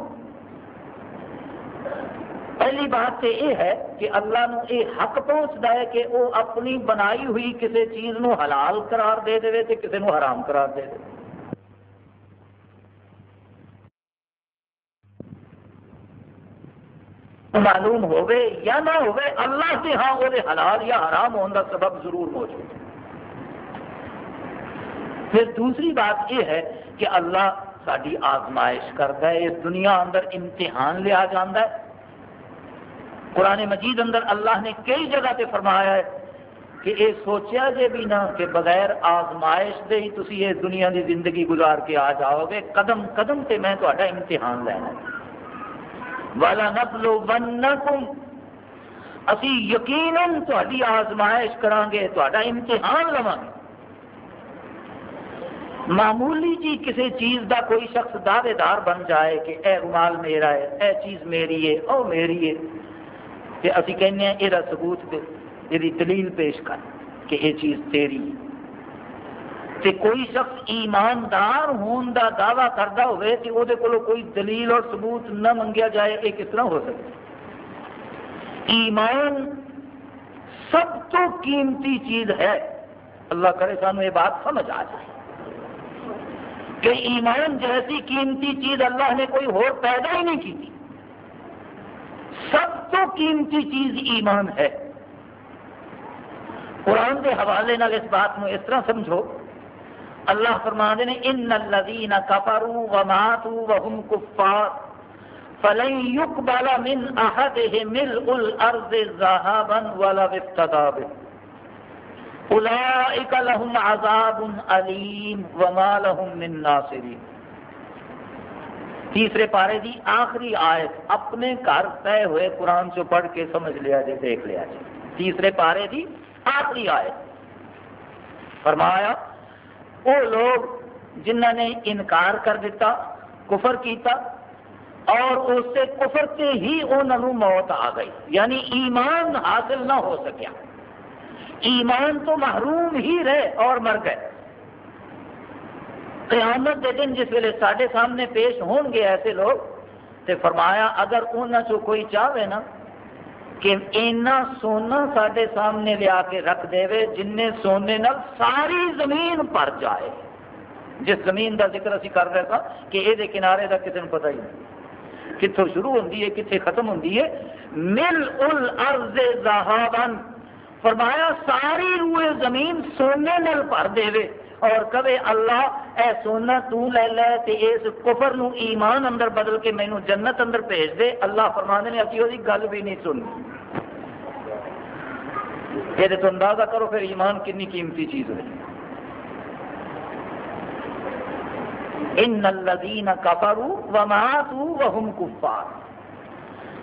پہلی بات تو یہ ہے کہ اللہ نو یہ حق پہنچتا ہے کہ وہ اپنی بنائی ہوئی کسی چیز نو حلال قرار دے دے تو کسی نو حرام قرار دے دے۔ معلوم ہوئے یا نہ ہوئے، اللہ سے ہاں وہ حلال یا حرام ہونے کا سبب ضرور موجود ہے۔ پھر دوسری بات یہ ہے کہ اللہ ساری آزمائش کرتا ہے، اس دنیا اندر امتحان لیا جاتا ہے۔ قرآن مجید اندر اللہ نے کئی جگہ تے فرمایا ہے کہ یہ سوچیا جے بھی نہ، کہ بغیر آزمائش دے ہی تسی یہ دنیا دی زندگی گزار کے آ جاؤ گے۔ قدم قدم تے میں تو امتحان لینا والا نبلو ون اسی یقیناً تاری آزمائش کریں گے تا امتحان لوا گے معمولی جی کسی چیز دا کوئی شخص دعوے دار بن جائے کہ اے رومال میرا ہے، اے چیز میری ہے، او میری ہے کہ اسی کہنے ہیں یہ ثبوت دے یہ دلیل پیش کر کہ یہ چیز تیری ہے۔ تے کوئی شخص ایماندار ہون دا دعویٰ کرتا ہوئے کہ وہ کوئی دلیل اور ثبوت نہ منگیا جائے، یہ کس طرح ہو سکتا ایمان سب تو قیمتی چیز ہے۔ اللہ کرے سانو یہ بات سمجھ آ جائے۔ کہ ایمان جیسی قیمتی چیز اللہ نے کوئی اور پیدا ہی نہیں کی تھی۔ سب تو قیمتی چیز ایمان ہے۔ قرآن کے حوالے نال اس بات کو اس طرح سمجھو۔ اللہ فرما نے، ان الذین کفروا وماتوا وهم کفار فلن يقبل من احدهم ملء الارض ذهبا ولا افتدى به اولئک لهم عذاب علیم وما لهم من ناصرین۔ تیسرے پارے دی آخری آیت، اپنے گھر طے ہوئے قرآن چو پڑھ کے سمجھ لیا جائے، دیکھ لیا جائے۔ تیسرے پارے دی آخری آیت۔ فرمایا وہ لوگ جنہ نے انکار کر دیتا، کفر کیتا، اور اس سے کفر سے ہی انہوں موت آ گئی۔ یعنی ایمان حاصل نہ ہو سکیا۔ ایمان تو محروم ہی رہے اور مر گئے۔ قیامت دے دن جس ویلے سارے سامنے پیش ہون گے ایسے لوگ، تے فرمایا، اگر انہوں چو کوئی چاہے نا کہ اینا سونا سارے سامنے لیا کے رکھ دے جن سونے نال ساری زمین پر جائے۔ جس زمین دا ذکر اسی کر رہے تھا کہ یہ کنارے دا کسی نے پتہ ہی نہیں۔ کتوں شروع ہوتی ہے کتنے ختم ہوتی ہے؟ مل ال ارض فرمایا، ساری روئے زمین سونے نل بھر دے اور کبھی اللہ اے سونا تو لے لے تے اس کفر نو ایمان اندر بدل کے مینو جنت اندر بھیج دے۔ اللہ فرمانے نے ابھی وہی گل بھی نہیں سنی یہ تو اندازہ کرو پھر ایمان کنی قیمتی چیز ہے۔ ان الذین کفروا وماتوا وهم کفار۔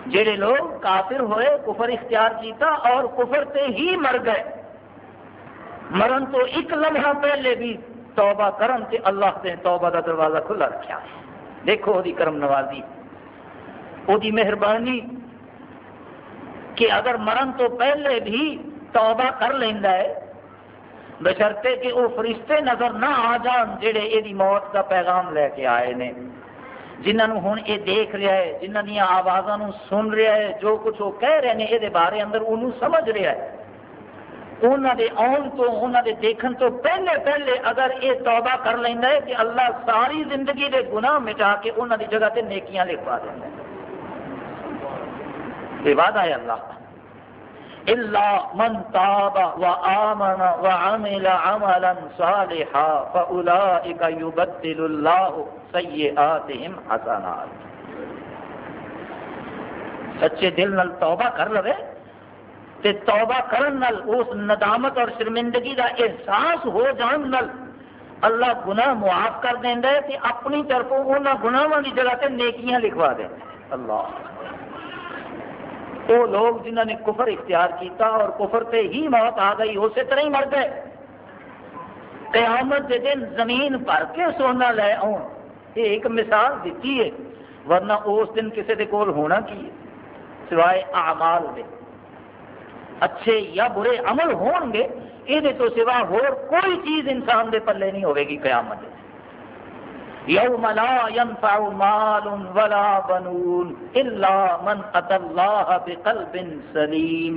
جڑے لوگ کافر ہوئے، کفر اختیار کیتا اور کفر تے ہی مر گئے۔ مرن تو ایک لمحہ پہلے بھی توبہ کرن تے اللہ نے توبہ دا دروازہ کھلا رکھا دیکھو وہ کرم نوازی۔ وہ مہربانی کہ اگر مرن تو پہلے بھی توبہ کر لینا ہے بشرتے کہ وہ فرشتے نظر نہ آ جان جڑے یہ موت کا پیغام لے کے آئے نے۔ جنہوں ہوں یہ دیکھ رہا ہے جنہ دیا آوازوں سن رہا ہے، جو کچھ وہ کہہ رہے ہیں یہ بارے اندر انہوں سمجھ رہا ہے۔ انہوں دے آن تو انہوں دے دیکھن تو پہلے پہلے اگر یہ توبہ کر لینا ہے کہ اللہ ساری زندگی دے گناہ مٹا کے انہوں دی جگہ تے نیکیاں لکھوا دینا ہے۔ یہ وعدہ ہے اللہ۔ اللہ من تاب وآمن وعمل عملا صالحا فأولئك يبدل الله سيئاتهم حسنات۔ سچے دل نال توبہ کر لوے تے توبہ کرن نل اس ندامت اور شرمندگی دا احساس ہو جان نل اللہ گناہ معاف کر دینا ہے کہ اپنی طرفوں انہوں گناہوں کی جگہ سے نیکیاں لکھوا دیں اللہ۔ وہ لوگ جنہوں نے کفر اختیار کیتا اور کفر سے ہی موت آ گئی، اسی طرح ہی مر گئے۔ قیامت کے دن زمین بھر کے سونا لے آؤ یہ ایک مثال دیتی ہے، ورنہ اس دن کسی کے کول ہونا کی ہے؟ سوائے اعمال دے۔ اچھے یا برے عمل ہون گے یہ تو سوا ہور کوئی چیز انسان دے پلے نہیں ہوئے گی قیامت یوم لا ينفع مال ولا بنون الا من اتى الله بقلب سليم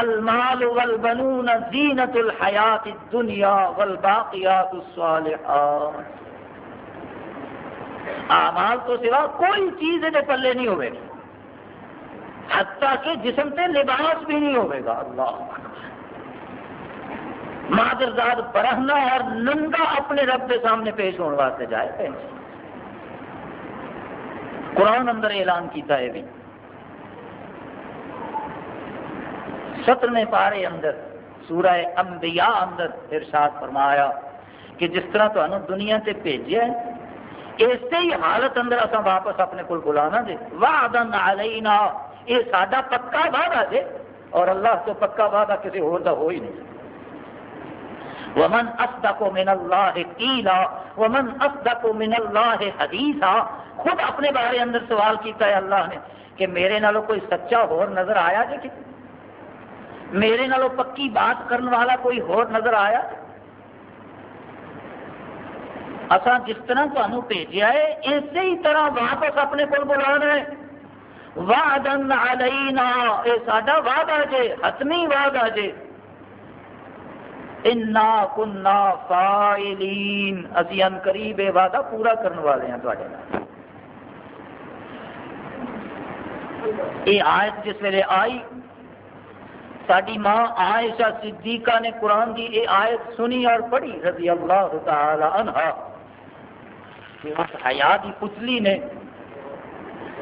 المال والبنون زینت الحیات الدنیا والباقیات الصالحات۔ اعمال تو سوا کوئی چیز دے پلے نہیں ہوئے گی۔ حتیٰ کہ جسم سے لباس بھی نہیں ہوئے گا۔ اللہ۔ مادرزاد برہنا اور ننگا اپنے رب کے سامنے پیش ہونے واسطے جائے پہ قرآن اندر اعلان کیتا ہے بھی۔ سترویں پارے اندر، سورہ انبیاء اندر ارشاد فرمایا کہ جس طرح تو دنیا سے بھیجا ہے اسی ہی حالت اندر اصا واپس اپنے کو بلانا دے وعدن علینا یہ سڈا پکا وعدہ جے اور اللہ تو پکا وعدہ کسی اور دا ہو ہی نہیں ومن اصدق من اللہ قیلا ومن اصدق من اللہ حدیثا خود اپنے بارے اندر سوال کیتا ہے اللہ نے کہ میرے نالوں کوئی سچا ہور نظر آیا جی کہ میرے نالوں پکی بات کرنے والا کوئی ہور نظر آیا؟ اصا جس طرح تمہیں بھیجا ہے، اسی طرح واپس اپنے کو بلانا ہے وعدن علینا، اے ساڈا وعدہ جے، حتمی وعدہ جے۔ انا کنا فائلین اسی ان قریب وعدہ پورا کرنے والے ہیں تواڈے نال۔ یہ آیت جس ویلے آئی ساری ماں عائشہ صدیقہ نے قرآن کی یہ آیت سنی اور پڑھی، رضی اللہ تعالی عنہ۔ کہ اس حیا کی پتلی نے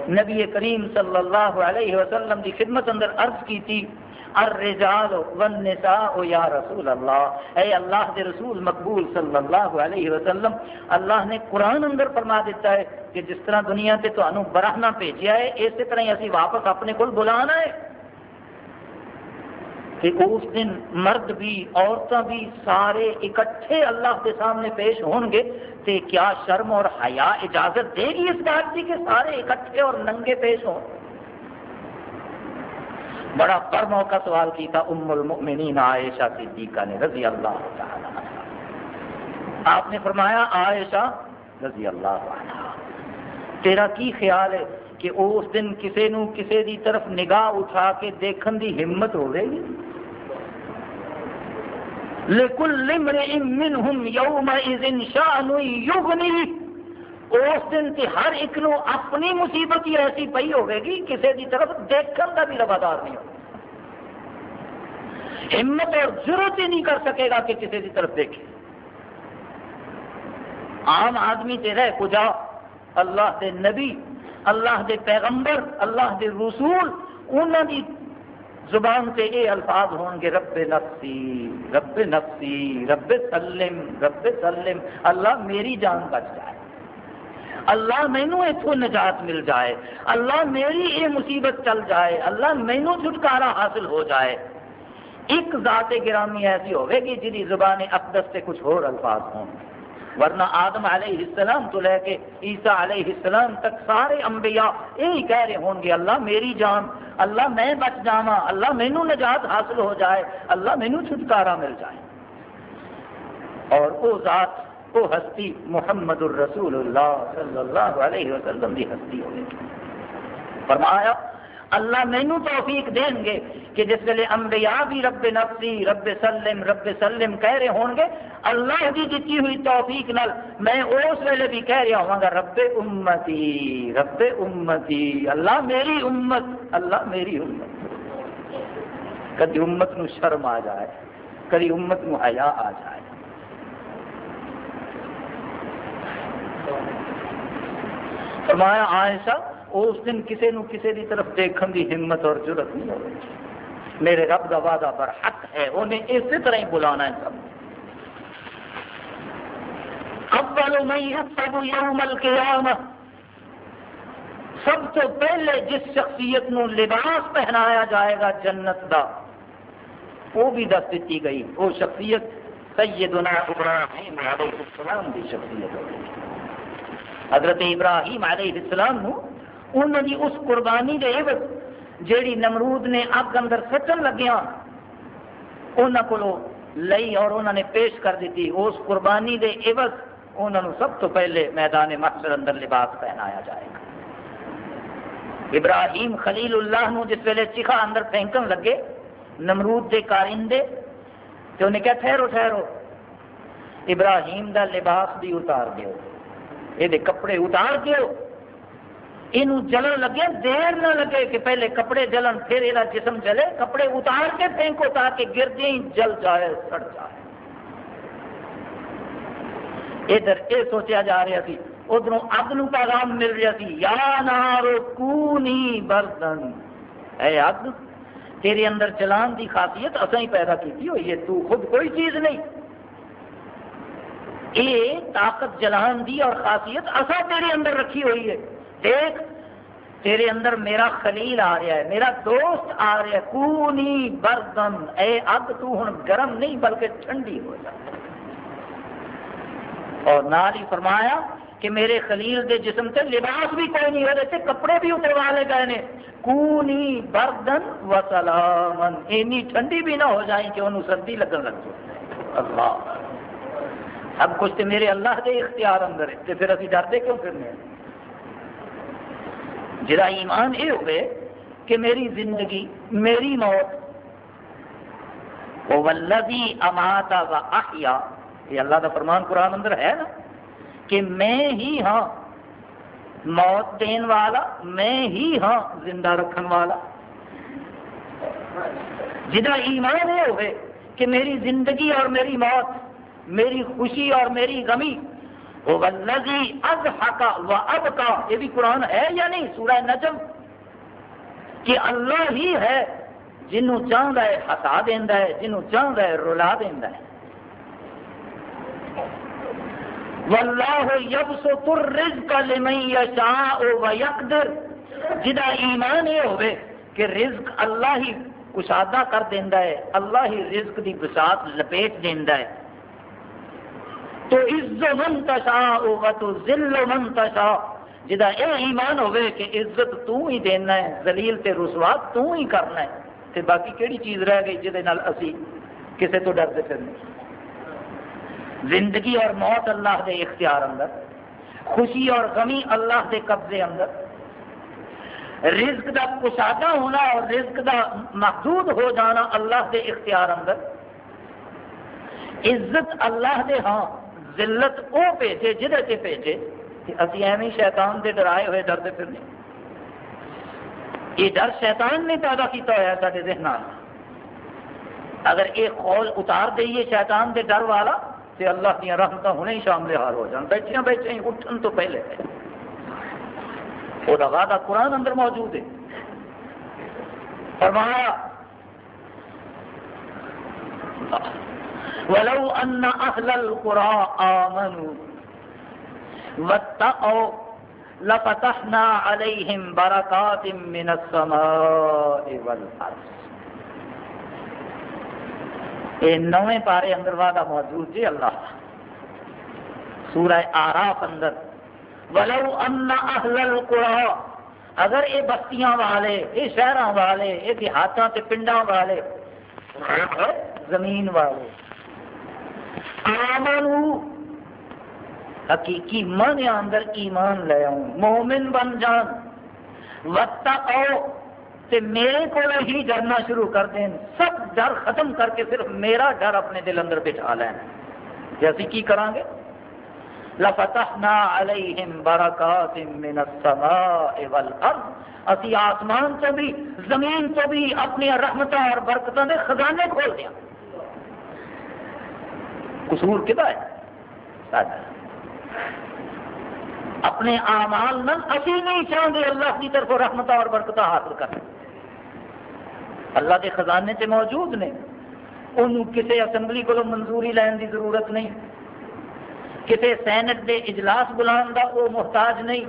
نبی کریم صلی اللہ علیہ وسلم کی خدمت اندر عرض کی تھی، الرجال والنساء یا رسول اللہ۔ اے اللہ دے رسول مقبول صلی اللہ علیہ وسلم، اللہ نے قرآن اندر فرما دیتا ہے کہ جس طرح دنیا سے تمہیں براہنا بھیجا ہے، اسی طرح ہی اسی واپس اپنے کو بلانا ہے۔ کہ اس دن مرد بھی عورتیں بھی سارے اکٹھے اللہ کے سامنے پیش ہون گے تے کیا شرم اور حیا اجازت دے گی اس بات کی کہ سارے اکٹھے اور ننگے پیش ہوں؟ بڑا پر موقع سوال کیا ام المؤمنین عائشہ صدیقہ نے رضی اللہ تعالی آپ نے فرمایا، عائشہ رضی اللہ عنہ، تیرا کی خیال ہے کہ اس دن کسی نو کسی دی طرف نگاہ اٹھا کے دیکھن دی ہمت ہوئے گی؟ لکل امرئ منہم یومئذ شان یغنی۔ اس دن تے ہر ایک نو اپنی مصیبت ہی ایسی پئی ہوئے گی کسی دی طرف دیکھن کا بھی روادار نہیں ہوگا۔ ہمت اور ضرورت ہی نہیں کر سکے گا کہ کسی دی طرف دیکھے۔ عام آدمی تے رہ کجا۔ اللہ دے نبی، اللہ دے پیغمبر، اللہ دے رسول انہوں دی زبان سے یہ الفاظ ہون گے، رب نفسی رب نفسی، رب سلم رب سلم، اللہ میری جان بچ جائے۔ اللہ مینو اتو نجات مل جائے۔ اللہ میری یہ مصیبت چل جائے۔ اللہ مینو چھٹکارا حاصل ہو جائے۔ ایک ذات گرامی ایسی ہوئے گی جی زبان اقدس سے کچھ اور الفاظ ہوں ورنہ آدم علیہ السلام تو لے کے عیسیٰ علیہ السلام تک سارے انبیاء یہی کہہ رہے ہوں گے، اللہ میری جان، اللہ میں بچ جاوا اللہ مینو نجات حاصل ہو جائے، اللہ مینو چھٹکارا مل جائے۔ اور وہ ذات، وہ ہستی محمد الرسول اللہ صلی اللہ علیہ وسلم کی ہستی ہوگی۔ فرمایا اللہ مینو توفیق دیں گے کہ جس ویلے انبیاء بھی رب نفسی، رب سلم رب سلم کہہ رہے ہوں گے، اللہ کی دیتی ہوئی توفیق نال میں اس ویلے بھی کہہ رہا ہوں گا، رب امتی رب امتی، اللہ میری امت، اللہ میری امت۔ کدی امت نو شرم آ جائے، کدی امت نو حیا آ جائے۔ فرمایا عائشہ اس دن کسی نو کسی دی طرف دیکھن دی ہمت اور ضرورت نہیں ہوگی میرے رب کا وعدہ پر حق ہے، انہیں اسی طرح ہی بلانا ہے۔ سب سب تو پہلے جس شخصیت نو لباس پہنایا جائے گا جنت دا، وہ بھی دس دیتی گئی۔ وہ شخصیت سیدنا ابراہیم علیہ السلام کی شخصیت۔ حضرت ابراہیم علیہ السلام نو انہوں دی اس قربانی دے عوض جیڑی نمرود نے اگ اندر سچن لگیا انہوں کو لئی اور انہوں نے پیش کر دیتی۔ اس قربانی دے عوض انہوں نے سب تو پہلے میدان محشر اندر لباس پہنایا جائے گا۔ ابراہیم خلیل اللہ نو جس ویلے چیخا اندر پھینکن لگے، نمرود دے کارندے تو انہیں کہا، ٹھہرو ٹھہرو۔ ابراہیم دا لباس بھی اتار دیو۔ یہ کپڑے اتار دیو۔ یہ جلن لگے دیر نہ لگے کہ پہلے کپڑے جلن، پھر یہ جسم جلے، کپڑے اتار کے پھینکو تاکہ گردے ہی جل جائے، سڑ جائے۔ ادھر یہ سوچا جا رہا سی ادھر اگ نو پیغام مل رہا سی یا نارو کونی بردن۔ اے اگ تیرے اندر چلان دی خاصیت اصا ہی پیدا کی ہوئی ہے تو خود کوئی چیز نہیں۔ یہ طاقت جلان دی اور خاصیت اصا تیرے اندر رکھی ہوئی ہے۔ دیکھ، تیرے اندر میرا خلیل آ رہا ہے، میرا دوست آ رہا ہے، کونی بردن۔ اے اگ تو ہوں گرم نہیں، بلکہ ٹھنڈی ہو جائے اور نال ہی فرمایا کہ میرے خلیل دے جسم سے لباس بھی کوئی نہیں ہو رہے کپڑے بھی اتروا لے گئے نے۔ کونی بردن و سلامن۔ اینی ٹھنڈی بھی نہ ہو جائیں کہ انہوں سردی لگن لگ جائے۔ اللہ۔ سب کچھ تو میرے اللہ دے اختیار اندر ہے۔ تو پھر ابھی ڈرتے کیوں پھرنے جا ایمان یہ ہوئے کہ میری زندگی، میری موت۔ وہ ولدی اماتا و احیا یہ اللہ کا فرمان قرآن اندر ہے نا کہ میں ہی ہاں موت دین والا، میں ہی ہاں زندہ رکھن والا۔ جدا ایمان یہ ہوئے کہ میری زندگی اور میری موت، میری خوشی اور میری غمی کا یہ بھی قرآن ہے یا نہیں؟ سورہ نجم کہ اللہ ہی ہے جنوں چاہتا ہے، ہسا دینا ہے جنوں چاہتا ہے، رلا دینا ہے۔ واللہ یبسط الرزق لمن یشاء و یقدر جدا ایمان یہ ہوئے کہ رزق اللہ ہی کشادہ کر دینا ہے، اللہ ہی رزق دی بساط لپیٹ دینا ہے۔ تو عز من تشا و تو ذل من تشا جدا اے ایمان ہوئے کہ عزت تو ہی دینا ہے، ذلیل تے رسوات تو ہی کرنا ہے۔ تے باقی کیڑی چیز رہ گئی جہد اسی کسے تو ڈرتے پھرنے۔ زندگی اور موت اللہ کے اختیار اندر، خوشی اور غمی اللہ کے قبضے اندر۔ رزق کا کشادہ ہونا اور رزق کا محدود ہو جانا اللہ کے اختیار اندر۔ عزت اللہ دے ہاں ذلت وہ بھیجے جہے سے بھیجے، کہ ابھی ایویں شیطان دے ڈرائے ہوئے ڈرتے پھرنے۔ یہ ڈر شیطان نے پیدا کیتا ہوا سارے ذہن اگر یہ قول اتار دئیے شیطان دے ڈر والا، تے اللہ دیا رحمت ہوں ہی شامل حال ہو جان۔ بیٹھے بیٹھے ہی اٹھن تو پہلے۔ وہ وعدہ قرآن اندر موجود ہے۔ فرمایا ولو ان اهل القرى امنوا واتقوا، لفتحنا عليهم بركات من السماء والارض یہ نویں پارے اندر وعدہ موجود جی اللہ۔ سورہ آراف اندر، ولو ان اہل القرى، اگر یہ بستیاں والے، یہ شہر والے، یہ دیہاتوں کے پنڈا والے، زمین والے۔ آمنو۔ حقیقی من اندر ایمان لے آؤں، مومن بن جان۔ وتقو تے میرے کو ہی ڈرنا شروع کر دیں سب ڈر ختم کر کے صرف میرا ڈر اپنے دل اندر بٹھا لینا کہ اسی کی کریں گے؟ لفتحنا علیہم برکات من السماء والارض۔ اسی آسمان سے بھی، زمین سے بھی اپنی رحمتوں اور برکتوں کے خزانے کھول دیا۔ قصور کدا ہے؟ اپنے اعمال نہ اسی نہیں چاہتے، اللہ کی طرف رحمت اور برکت حاصل کرنا اللہ کے خزانے سے موجود نے۔ انہوں کسی اسمبلی کو منظوری لین کی ضرورت نہیں۔ کسی سینٹ دے اجلاس بلان دا وہ محتاج نہیں۔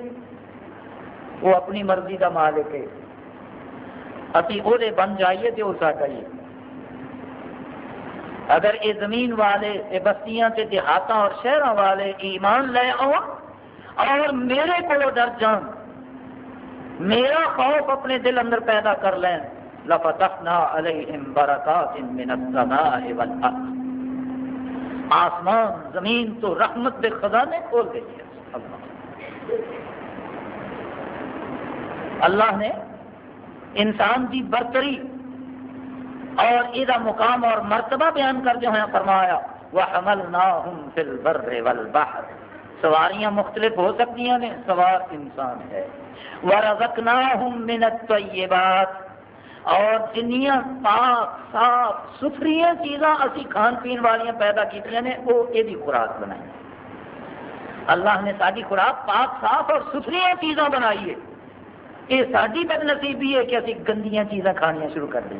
وہ اپنی مرضی کا مالک ہے۔ ابھی وہ بن جائیے تو وہ ساڈا ہی اگر یہ زمین والے یہ بستیاں تے دیہات اور شہروں والے ایمان لے آؤ اور میرے کو ڈر جان، میرا خوف اپنے دل اندر پیدا کر لیں لفتحنا علیہم برکات من السماء والارض۔ آسمان، زمین تو رحمت دے خزانے کھول دے اللہ۔ نے انسان کی برتری اور یہ مقام اور مرتبہ بیان کرتے ہوئے فرمایا، وَحَمَلْنَاهُمْ فِي الْبَرِّ وَالْبَحْرِ۔ سواریاں مختلف ہو سکتی ہیں، سوار انسان ہے۔ وَرَزَقْنَاهُمْ مِنَ الطَّيِّبَاتِ۔ اور جنیاں پاک، صاف ستھری چیزاں اسی کھان پین والی پیدا کی وہ یہ خوراک بنائی اللہ نے ساری خوراک پاک، صاف اور ستھری چیزاں بنائی ہے یہ ساری بد نصیبی ہے کہ ابھی گندیاں چیزاں کھانیاں شروع کر دیں۔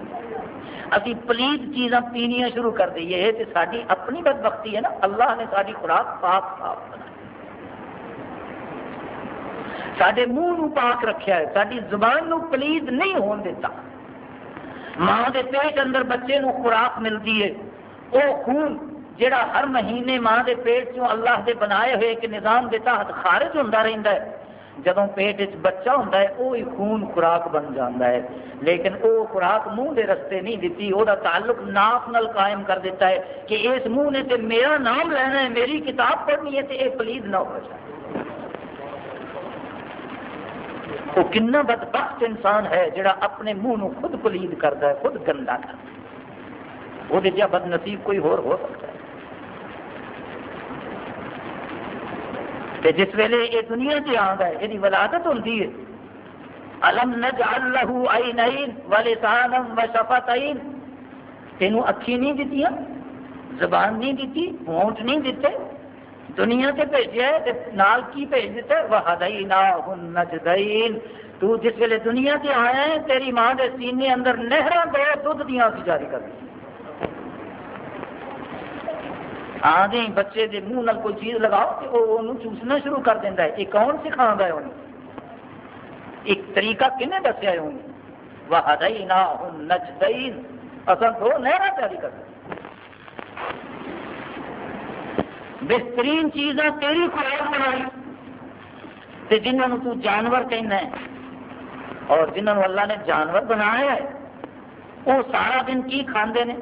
ابھی پلیت چیزاں پینیاں شروع کر دئیے یہ تو ساری اپنی بد بختی ہے نا۔ اللہ نے ساری خوراک پاک صاف بنائی۔ سڈے منہ پاک رکھا ہے۔ ساری زبان نو پلیت نہیں ہون دیتا۔ ماں کے پیٹ اندر بچے نو خوراک ملتی ہے۔ وہ خون جڑا ہر مہینے ماں کے پیٹ چوں اللہ کے بنائے ہوئے ایک نظام کے تحت خارج ہوتا رہتا ہے۔ جب پیٹ بچہ ہوتا ہے وہی خون خوراک بن جاتا ہے۔ لیکن وہ خوراک منہ کے رستے نہیں دیتی وہ تعلق ناپ نل قائم کر دیتا ہے کہ اس منہ نے تے میرا نام لینا ہے، میری کتاب پڑھنی ہے تو یہ پلید نہ ہو جائے۔ وہ کنا بدبخت انسان ہے جڑا اپنے منہ نو خود پلید کرتا ہے، خود گندا کرتا ہے۔ وہ بد نصیب کوئی ہو سکتا ہے۔ تے جس ویلے یہ دنیا جی سے آتا ہے یہ ولادت ہوتی ہے۔ الم نجعل له عینین ولسانا وشفتین تینوں اکھی نہیں دیتی زبان نہیں دیتی ہونٹ نہیں دیتے دنیا سے بھیجا ہے نال کی بھیج دیتا ہے؟ وہدیناہ النجدین تو جس ویلے دنیا سے آیا ہے، تیری ماں کے سینے اندر نہر دو، دودھ دیاں دیا جاری کر دی۔ آ گئی بچے دے منہ نال کوئی چیز لگاؤ تو وہ چوسنا شروع کر دینا ہے۔ یہ کون سکھا ہے انہیں؟ ایک طریقہ کنے دسیا ہے انہیں؟ وہ ہدئی وہدینا نجدین اصل تو نہرا جاری کر بہترین چیزاں تیری خوراک بنائی۔ تے جنہوں تو جانور کہنا ہے اور جنہوں اللہ نے جانور بنایا ہے، وہ سارا دن کی کھاندے نے؟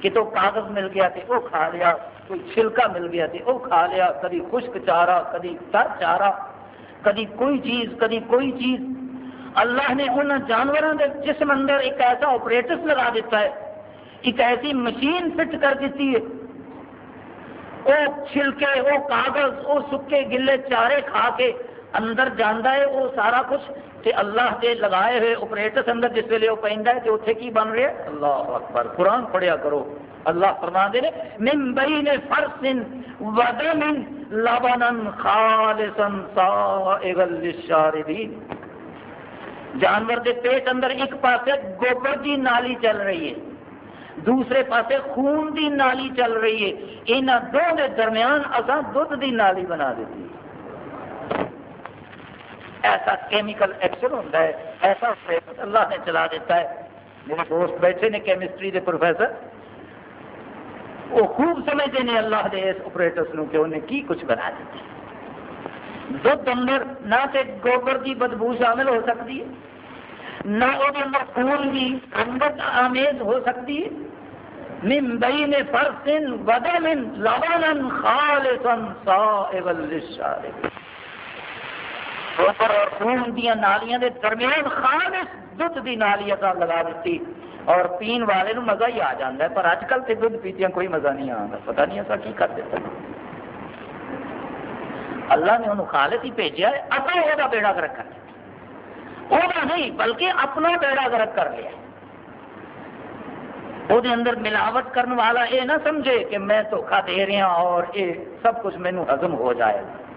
کہ تو کاغذ مل گیا تے وہ کھا لیا۔ کوئی چھلکا مل گیا تے وہ کھا لیا کدی خشک چارہ کدی تر چارہ کدی کوئی چیز کدی کوئی چیز۔ اللہ نے ان جانوروں کے جسم اندر ایک ایسا آپریٹس لگا دیتا ہے۔ ایک ایسی مشین فٹ کر دیتی ہے۔ وہ چھلکے وہ کاغذ وہ سکے، گلے، چارے کھا کے اندر جانا ہے، وہ سارا کچھ تے اللہ کے لگائے ہوئے آپریٹس اندر جس ویلے وہ پہ تو اتنے کی بن رہے اللہ اکبر۔ قرآن پڑھیا کرو۔ اللہ فرما دے من بین فرس ودم لبنا خالصا سائغا للشاربین جانور دے پیٹ اندر ایک پاسے گوبر کی نالی چل رہی ہے۔ دوسرے پاسے خون دی نالی چل رہی ہے۔ یہاں دو دے درمیان اصا دھد دی نالی بنا دیتی ایسا کیمیکل ایکشن ہوتا ہے، ایسا اللہ نے چلا دیتا ہے۔ میرے دوست بیٹھے نے کیمسٹری کے پروفیسر وہ خوب سمجھتے ہیں اللہ دے اس آپریٹرس کہ انہیں کی کچھ بنا دیتا دھد اندر نہ تو گوبر کی بدبو شامل ہو سکتی ہے، نہ وہ اندر خون کی انگت آمیز ہو سکتی ہے۔ من بین فرس ودم لبنا خالصا صائغا للشارب۔ گوبر اور خون دیا نالیاں دے درمیان خالص دودھ دی نالی لگا دیتی اور پین والے نو مزہ ہی آ جاتا ہے، پر اج کل تو دھد پیتیاں کوئی مزہ نہیں آتا پتا نہیں ایسا کی کر دیتا۔ اللہ نے انہوں خالص ہی بھیجا ہے، اپنا وہ بیڑا گرک کر لیا وہ نہیں، بلکہ اپنا بیڑا گرک کر لیا۔ وہ اندر ملاوٹ کرنے والا یہ نہ سمجھے کہ میں دھوکھا دے رہا اور یہ سب کچھ مینو ہزم ہو جائے گا۔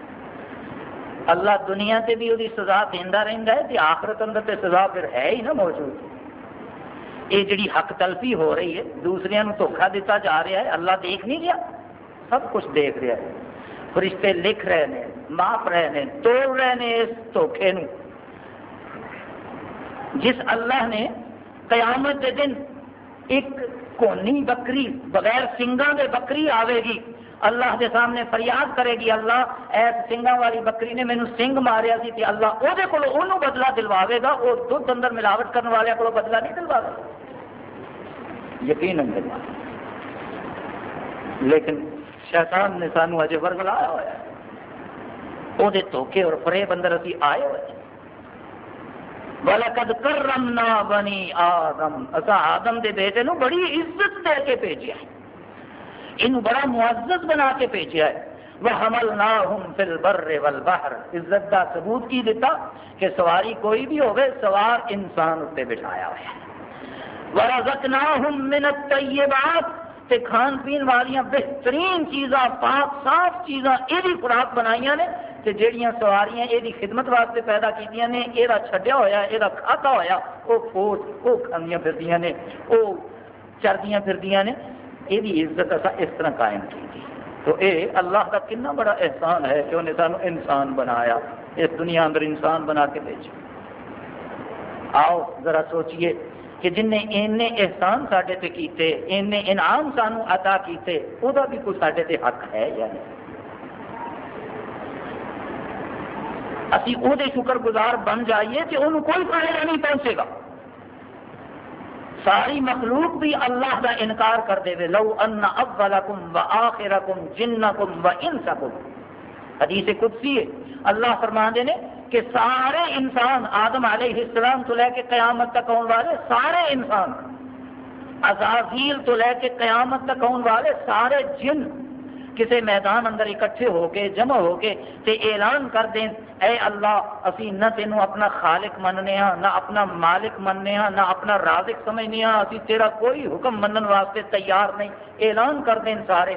اللہ دنیا سے بھی وہ سزا دینا رہتا ہے کہ آخرت اندر تو سزا پھر ہے ہی نا موجود۔ یہ جڑی حق تلفی ہو رہی ہے دوسرے دھوکھا دیتا جا رہا ہے، اللہ دیکھ نہیں رہا، سب کچھ دیکھ رہا ہے۔ فرشتے لکھ رہے ہیں ماپ رہے ہیں، توڑ رہے ہیں اس دھوکھے جس اللہ نے قیامت کے دن ایک کونی بکری بغیر سنگا دے بکری آئے گی اللہ کے سامنے فریاد کرے گی، اللہ ایس سنگا والی بکری نے مینو سنگ ماریا سی تے اللہ وہ بدلا دلواوے گا وہ دھد اندر ملاوٹ کرنے والے کو بدلا نہیں دلوا یقین دلوا لیکن شیطان نے سانو اجے ورگلایا ہوا ہے۔ وہ دھوکے اور فریب اندر ابھی آئے ہوئے وَلَقَدْ كَرَّمْنَا بَنِي آدم۔ اسا آدم دے بیٹے نو بڑی عزت دے کے بھیجیا ہے۔ انہوں بڑا معزز بنا کے بھیجیا ہے۔ وَحَمَلْنَاهُمْ فِي الْبَرِّ وَالْبَحْرِ۔ عزت دا ثبوت کی دیتا کہ سواری کوئی بھی ہوئے، سوار انسان اسے بٹھایا ہوا ہے وَرَزَقْنَاهُمْ مِنَ الطَّيِّبَاتِ۔ تے کھان پین والیاں بہترین چیزاں، پاک، صاف چیزاں یہ خوراک بنائی نے۔ تے جیڑیاں سواریاں یہ خدمت واسطے پیدا کیتیاں نے یہ چھڈیا ہوا یہ کھاتا ہوا وہ فوج وہ کھاندیاں پھردیاں نے وہ چردیاں پھردیاں نے۔ یہ عزت اصا اس طرح قائم کی تو اے اللہ کا کنا بڑا احسان ہے کہ انہیں سانو انسان بنایا، اس دنیا اندر انسان بنا کے بھیجا۔ آؤ ذرا سوچئے کہ جن نے اینے احسان سڈے پہ کیتے، اینے انعام سانو عطا کیتے وہ بھی کوئی سڈے تے حق ہے یا نہیں؟ اسی وہ شکر گزار بن جائیے کہ انہوں کوئی فائدہ نہیں پہنچے گا۔ ساری مخلوق بھی اللہ کا انکار کر دے لو ان اولکم و آخرکم جنکم و انسکم۔ حدیث قدسی ہے۔ اللہ فرما دے نے کہ سارے انسان، آدم علیہ السلام تو لے کے قیامت تک آنے والے سارے انسان ازازیل تو لے کے قیامت تک آنے والے سارے جن کسی میدان اندر اکٹھے ہو کے، جمع ہو کے تے اعلان کر دیں، اے اللہ، اسی نہ تینوں اپنا خالق مننے ہاں نہ اپنا مالک مننے ہاں نہ اپنا رازق سمجھنے ہاں اسی تیرا کوئی حکم منن واسطے تیار نہیں۔ اعلان کر دیں سارے۔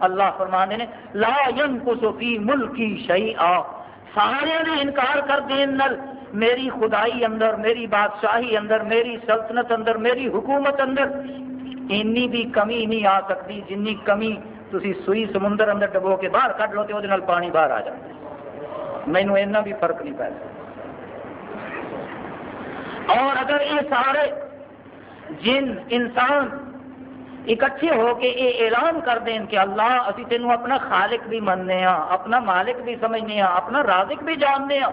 اللہ فرمانے نے، لا ينقص فی ملکی شیئا۔ سارے نے انکار کر دین نل۔ میری خدائی اندر، میری بادشاہی اندر، میری سلطنت اندر، میری حکومت اندر۔ اینی بھی کمی نہیں آ سکتی، جنی کمی تھی سوئی سمندر اندر ڈبو کے باہر کٹ لو تو وہ پانی باہر آ جائے مینو اینا بھی فرق نہیں پی اور اگر یہ سارے جن، انسان اکٹھے ہو کے یہ اعلان کر دیں کہ اللہ، اسی تینوں اپنا خالق بھی مننے ہاں اپنا مالک بھی سمجھنے ہاں اپنا رازق بھی جاننے ہاں۔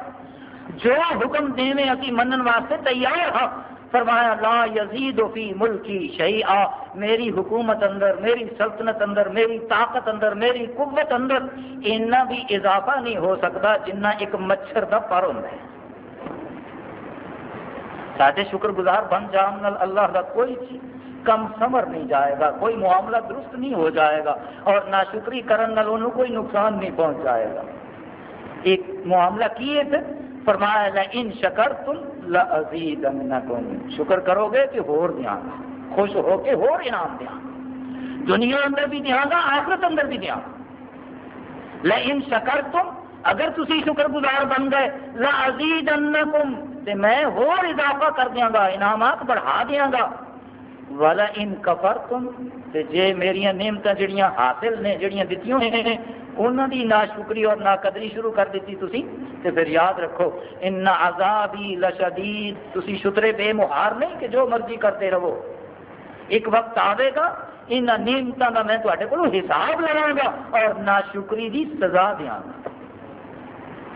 جو حکم دے اسی منن واسطے تیار ہاں فرمایا، لا یزید فی ملکی شیئا، میری حکومت اندر، میری سلطنت اندر، میری طاقت اندر، میری قوت اندر اتنا بھی اضافہ نہیں ہو سکتا جنہ ایک مچھر کا پر ہوتا ہے۔ سارے شکر گزار بن جان اللہ کا کوئی چیز کم سمر نہیں جائے گا، کوئی معاملہ درست نہیں ہو جائے گا اور نہ شکری کرن کوئی نقصان نہیں پہنچ جائے گا۔ ایک معاملہ کی ہے فرمایا ان شکر تم شکر کرو گے کہ ہور دیا خوش ہو کے ہور انعام دیا۔ دنیا اندر بھی دیا گا آخرت اندر بھی دیا لئن شکر تم اگر تسی شکر گزار بن گئے لَأَزِيدَنَّكُمْ تے میں ہور اضافہ کر دیا گا، انعامات بڑھا دیا گا۔ والا ان کفر تم جے میری نعمت جڑیاں حاصل نے جڑیاں دیتی ہیں انہوں کی نا شکری اور نا قدری شروع کر دیتی تھی تو پھر یاد رکھو، ان عذابی لشدید، تسی شترے بے مہار نہیں کہ جو مرضی کرتے رہو۔ ایک وقت آئے گا ان نعمتوں کا میں تے کو حساب لگا گا اور نا شکری کی سزا دیا گا۔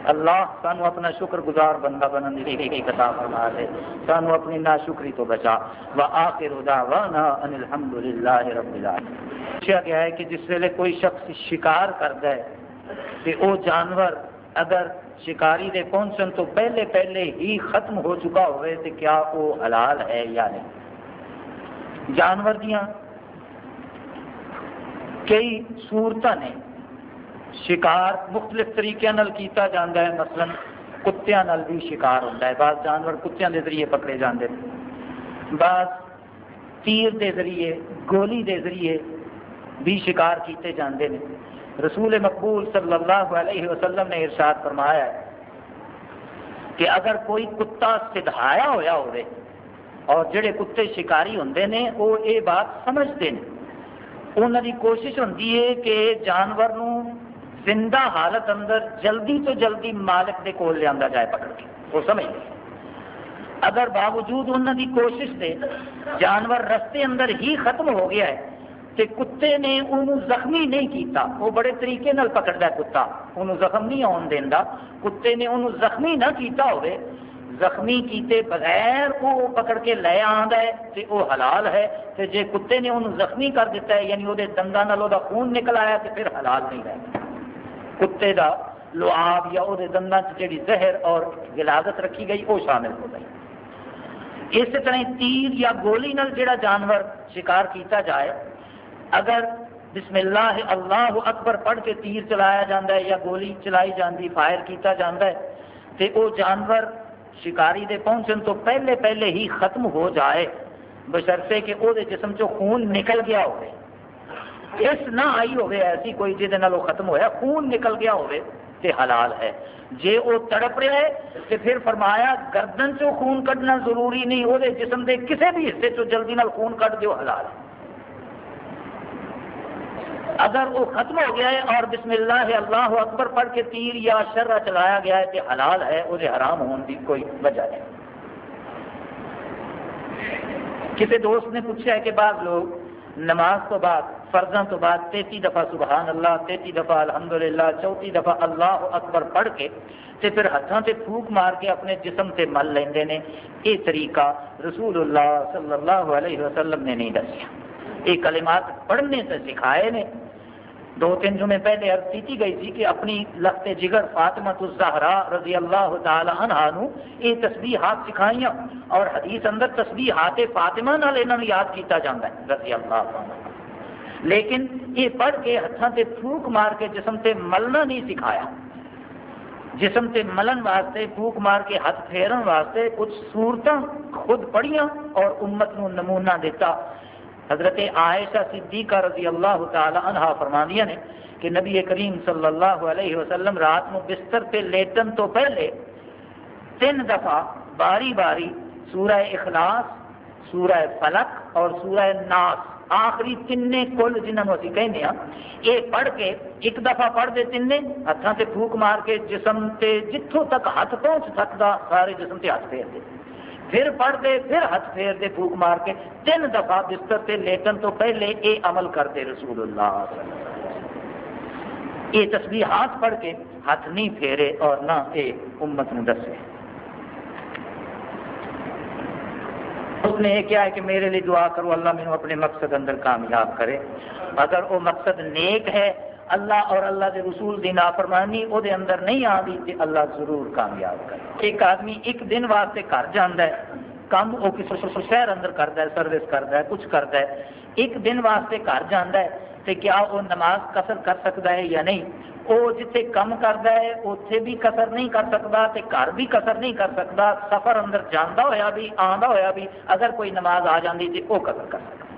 اللہ سانو اپنا شکر گزار بندہ بننے کی کتاب فرما دے۔ سانو اپنی نا شکری تو بچا۔ و آخر دعوانا ان الحمد للہ رب العالمین۔ پوچھا گیا ہے کہ جس ویلے کوئی شخص شکار کرتا ہے کہ وہ جانور اگر شکاری دے پہنچن تو پہلے پہلے ہی ختم ہو چکا ہوئے تو کیا وہ حلال ہے یا نہیں؟ جانور دیا کئی صورت نے شکار مختلف طریقے نال کیتا جاتا ہے، مثلا کتیا نال بھی شکار ہوتا ہے۔ بعض جانور کتیا کے ذریعے پکڑے جاتے ہیں۔ بعض تیر دے ذریعے، گولی دے ذریعے بھی شکار کیتے جاندے ہیں۔ رسول مقبول صلی اللہ علیہ وسلم نے ارشاد فرمایا ہے کہ اگر کوئی کتا سدھایا ہوا ہوئے اور جڑے کتے شکاری ہوں نے، وہ یہ بات سمجھتے ہیں۔ انہوں کی کوشش ہوتی ہے کہ جانور زندہ حالت اندر جلدی تو جلدی مالک دے کول لیا جائے پکڑ کے۔ وہ سمجھ لیں اگر باوجود انہوں کی کوشش دے جانور رستے اندر ہی ختم ہو گیا ہے تے کتے نے انہوں زخمی نہیں کیتا، وہ بڑے طریقے نال پکڑتا ہے کتا۔ انہوں زخم نہیں آن دینا کتے نے انہوں زخمی نہ کیتا ہوئے، زخمی کیتے بغیر وہ پکڑ کے لے آندا ہے تے وہ حلال ہے۔ تے جے کتے نے انہوں زخمی کر دیتا ہے یعنی وہ دنداں نال خون نکل آیا تے پھر حلال نہیں رہتا۔ کتے دا لعاب یا وہ دنداں جڑی زہر اور غلاظت رکھی گئی وہ شامل ہو گئی۔ اس طرح تیر یا گولی نال جڑا جانور شکار کیتا جائے، اگر بسم اللہ اللہ اکبر پڑھ کے تیر چلایا جاتا ہے یا گولی چلائی جاتی فائر کیتا جاتا ہے تو وہ جانور شکاری دے پہنچن تو پہلے پہلے ہی ختم ہو جائے، بشرطے کہ وہ جسم چو خون نکل گیا ہوئے۔ اس نہ آئی ہوئے، ایسی کوئی جہد ختم ہوا خون نکل گیا ہوئے، تے حلال ہے۔ جے وہ تڑپ رہا ہے تو پھر فرمایا، گردن چو خون کڈنا ضروری نہیں وہ جسم دے کسے بھی حصے چو جلدی نال خون کٹ دیو، حلال ہے۔ اگر وہ ختم ہو گیا ہے اور بسم اللہ اللہ اکبر پڑھ کے تیر یا شرہ چلایا گیا ہے تو حلال ہے اسے حرام ہونے کی کوئی وجہ نہیں۔ کسی دوست نے پوچھا ہے کہ بعض لوگ، نماز تو بعد فرضوں تو بعد تیتی دفعہ سبحان اللہ تیتی دفعہ الحمدللہ، چوتھی دفعہ اللہ اکبر پڑھ کے تے پھر ہاتھوں سے پھوک مار کے اپنے جسم سے مل لیندے نے۔ یہ طریقہ رسول اللہ صلی اللہ علیہ وسلم نے نہیں دسیا۔ یہ کلمات پڑھنے سے سکھائے نے۔ دو تین جمعے پہلے عرض کی گئی تھی کہ اپنی لخت جگر فاطمہ الزہرا رضی اللہ تعالی عنہ نو یہ تسبیحات سکھائیاں اور حدیث اندر تسبیحات فاطمہ نال انہوں یاد کیتا جاتا ہے، رضی اللہ عنہ۔ لیکن یہ پڑھ کے ہاتھوں سے پھوک مار کے جسم سے ملنا نہیں سکھایا۔ جسم سے ملن واسطے پھوک مار کے ہاتھ پھیرن واسطے کچھ صورت خود پڑھیاں اور امت نو نمونہ دیتا حضرت عائشہ صدیقہ رضی اللہ تعالی عنہ فرمانیہ نے کہ نبی کریم صلی اللہ علیہ وسلم رات میں بستر پہ لیٹن تو پہلے تین دفعہ باری باری سورہ اخلاص، سورہ فلک اور سورہ ناس آخری تین کل جنہوں اسی کہنے ہیں یہ پڑھ کے ایک دفعہ پڑھ دے تین ہاتھوں سے پھوک مار کے جسم سے جتوں تک ہاتھ پہنچ سکتا، سارے جسم سے ہاتھ پھیر دے۔ پھر پڑھ دے، پھر ہاتھ پھیر دے پھوک مار کے تین دفعہ بستر سے لیٹن تو پہلے یہ عمل کرتے رسول اللہ۔ یہ تصویر ہاتھ پڑھ کے ہاتھ نہیں پھیرے اور نہ یہ امت نے دسے۔ اس نے یہ کیا ہے کہ میرے لیے دعا کرو، اللہ مینو اپنے مقصد اندر کامیاب کرے۔ اگر وہ مقصد نیک ہے، اللہ اور اللہ کے رسول کی نافرمانی وہ اندر نہیں آتی تو اللہ ضرور کامیاب کرے۔ ایک آدمی ایک دن واسطے گھر جانا ہے، کام وہ کسی شہر اندر کرتا ہے، سروس کرتا ہے، کچھ کرتا ہے، ایک دن واسطے گھر جانا ہے تو کیا وہ نماز قصر کر سکتا ہے یا نہیں؟ وہ جتھے کم کرتا ہے اتنے بھی قصر نہیں کر سکتا گھر بھی قصر نہیں کر سکتا سفر اندر جانا ہوا بھی آتا ہوا بھی اگر کوئی نماز آ جاتی تو وہ قصر کر سکتا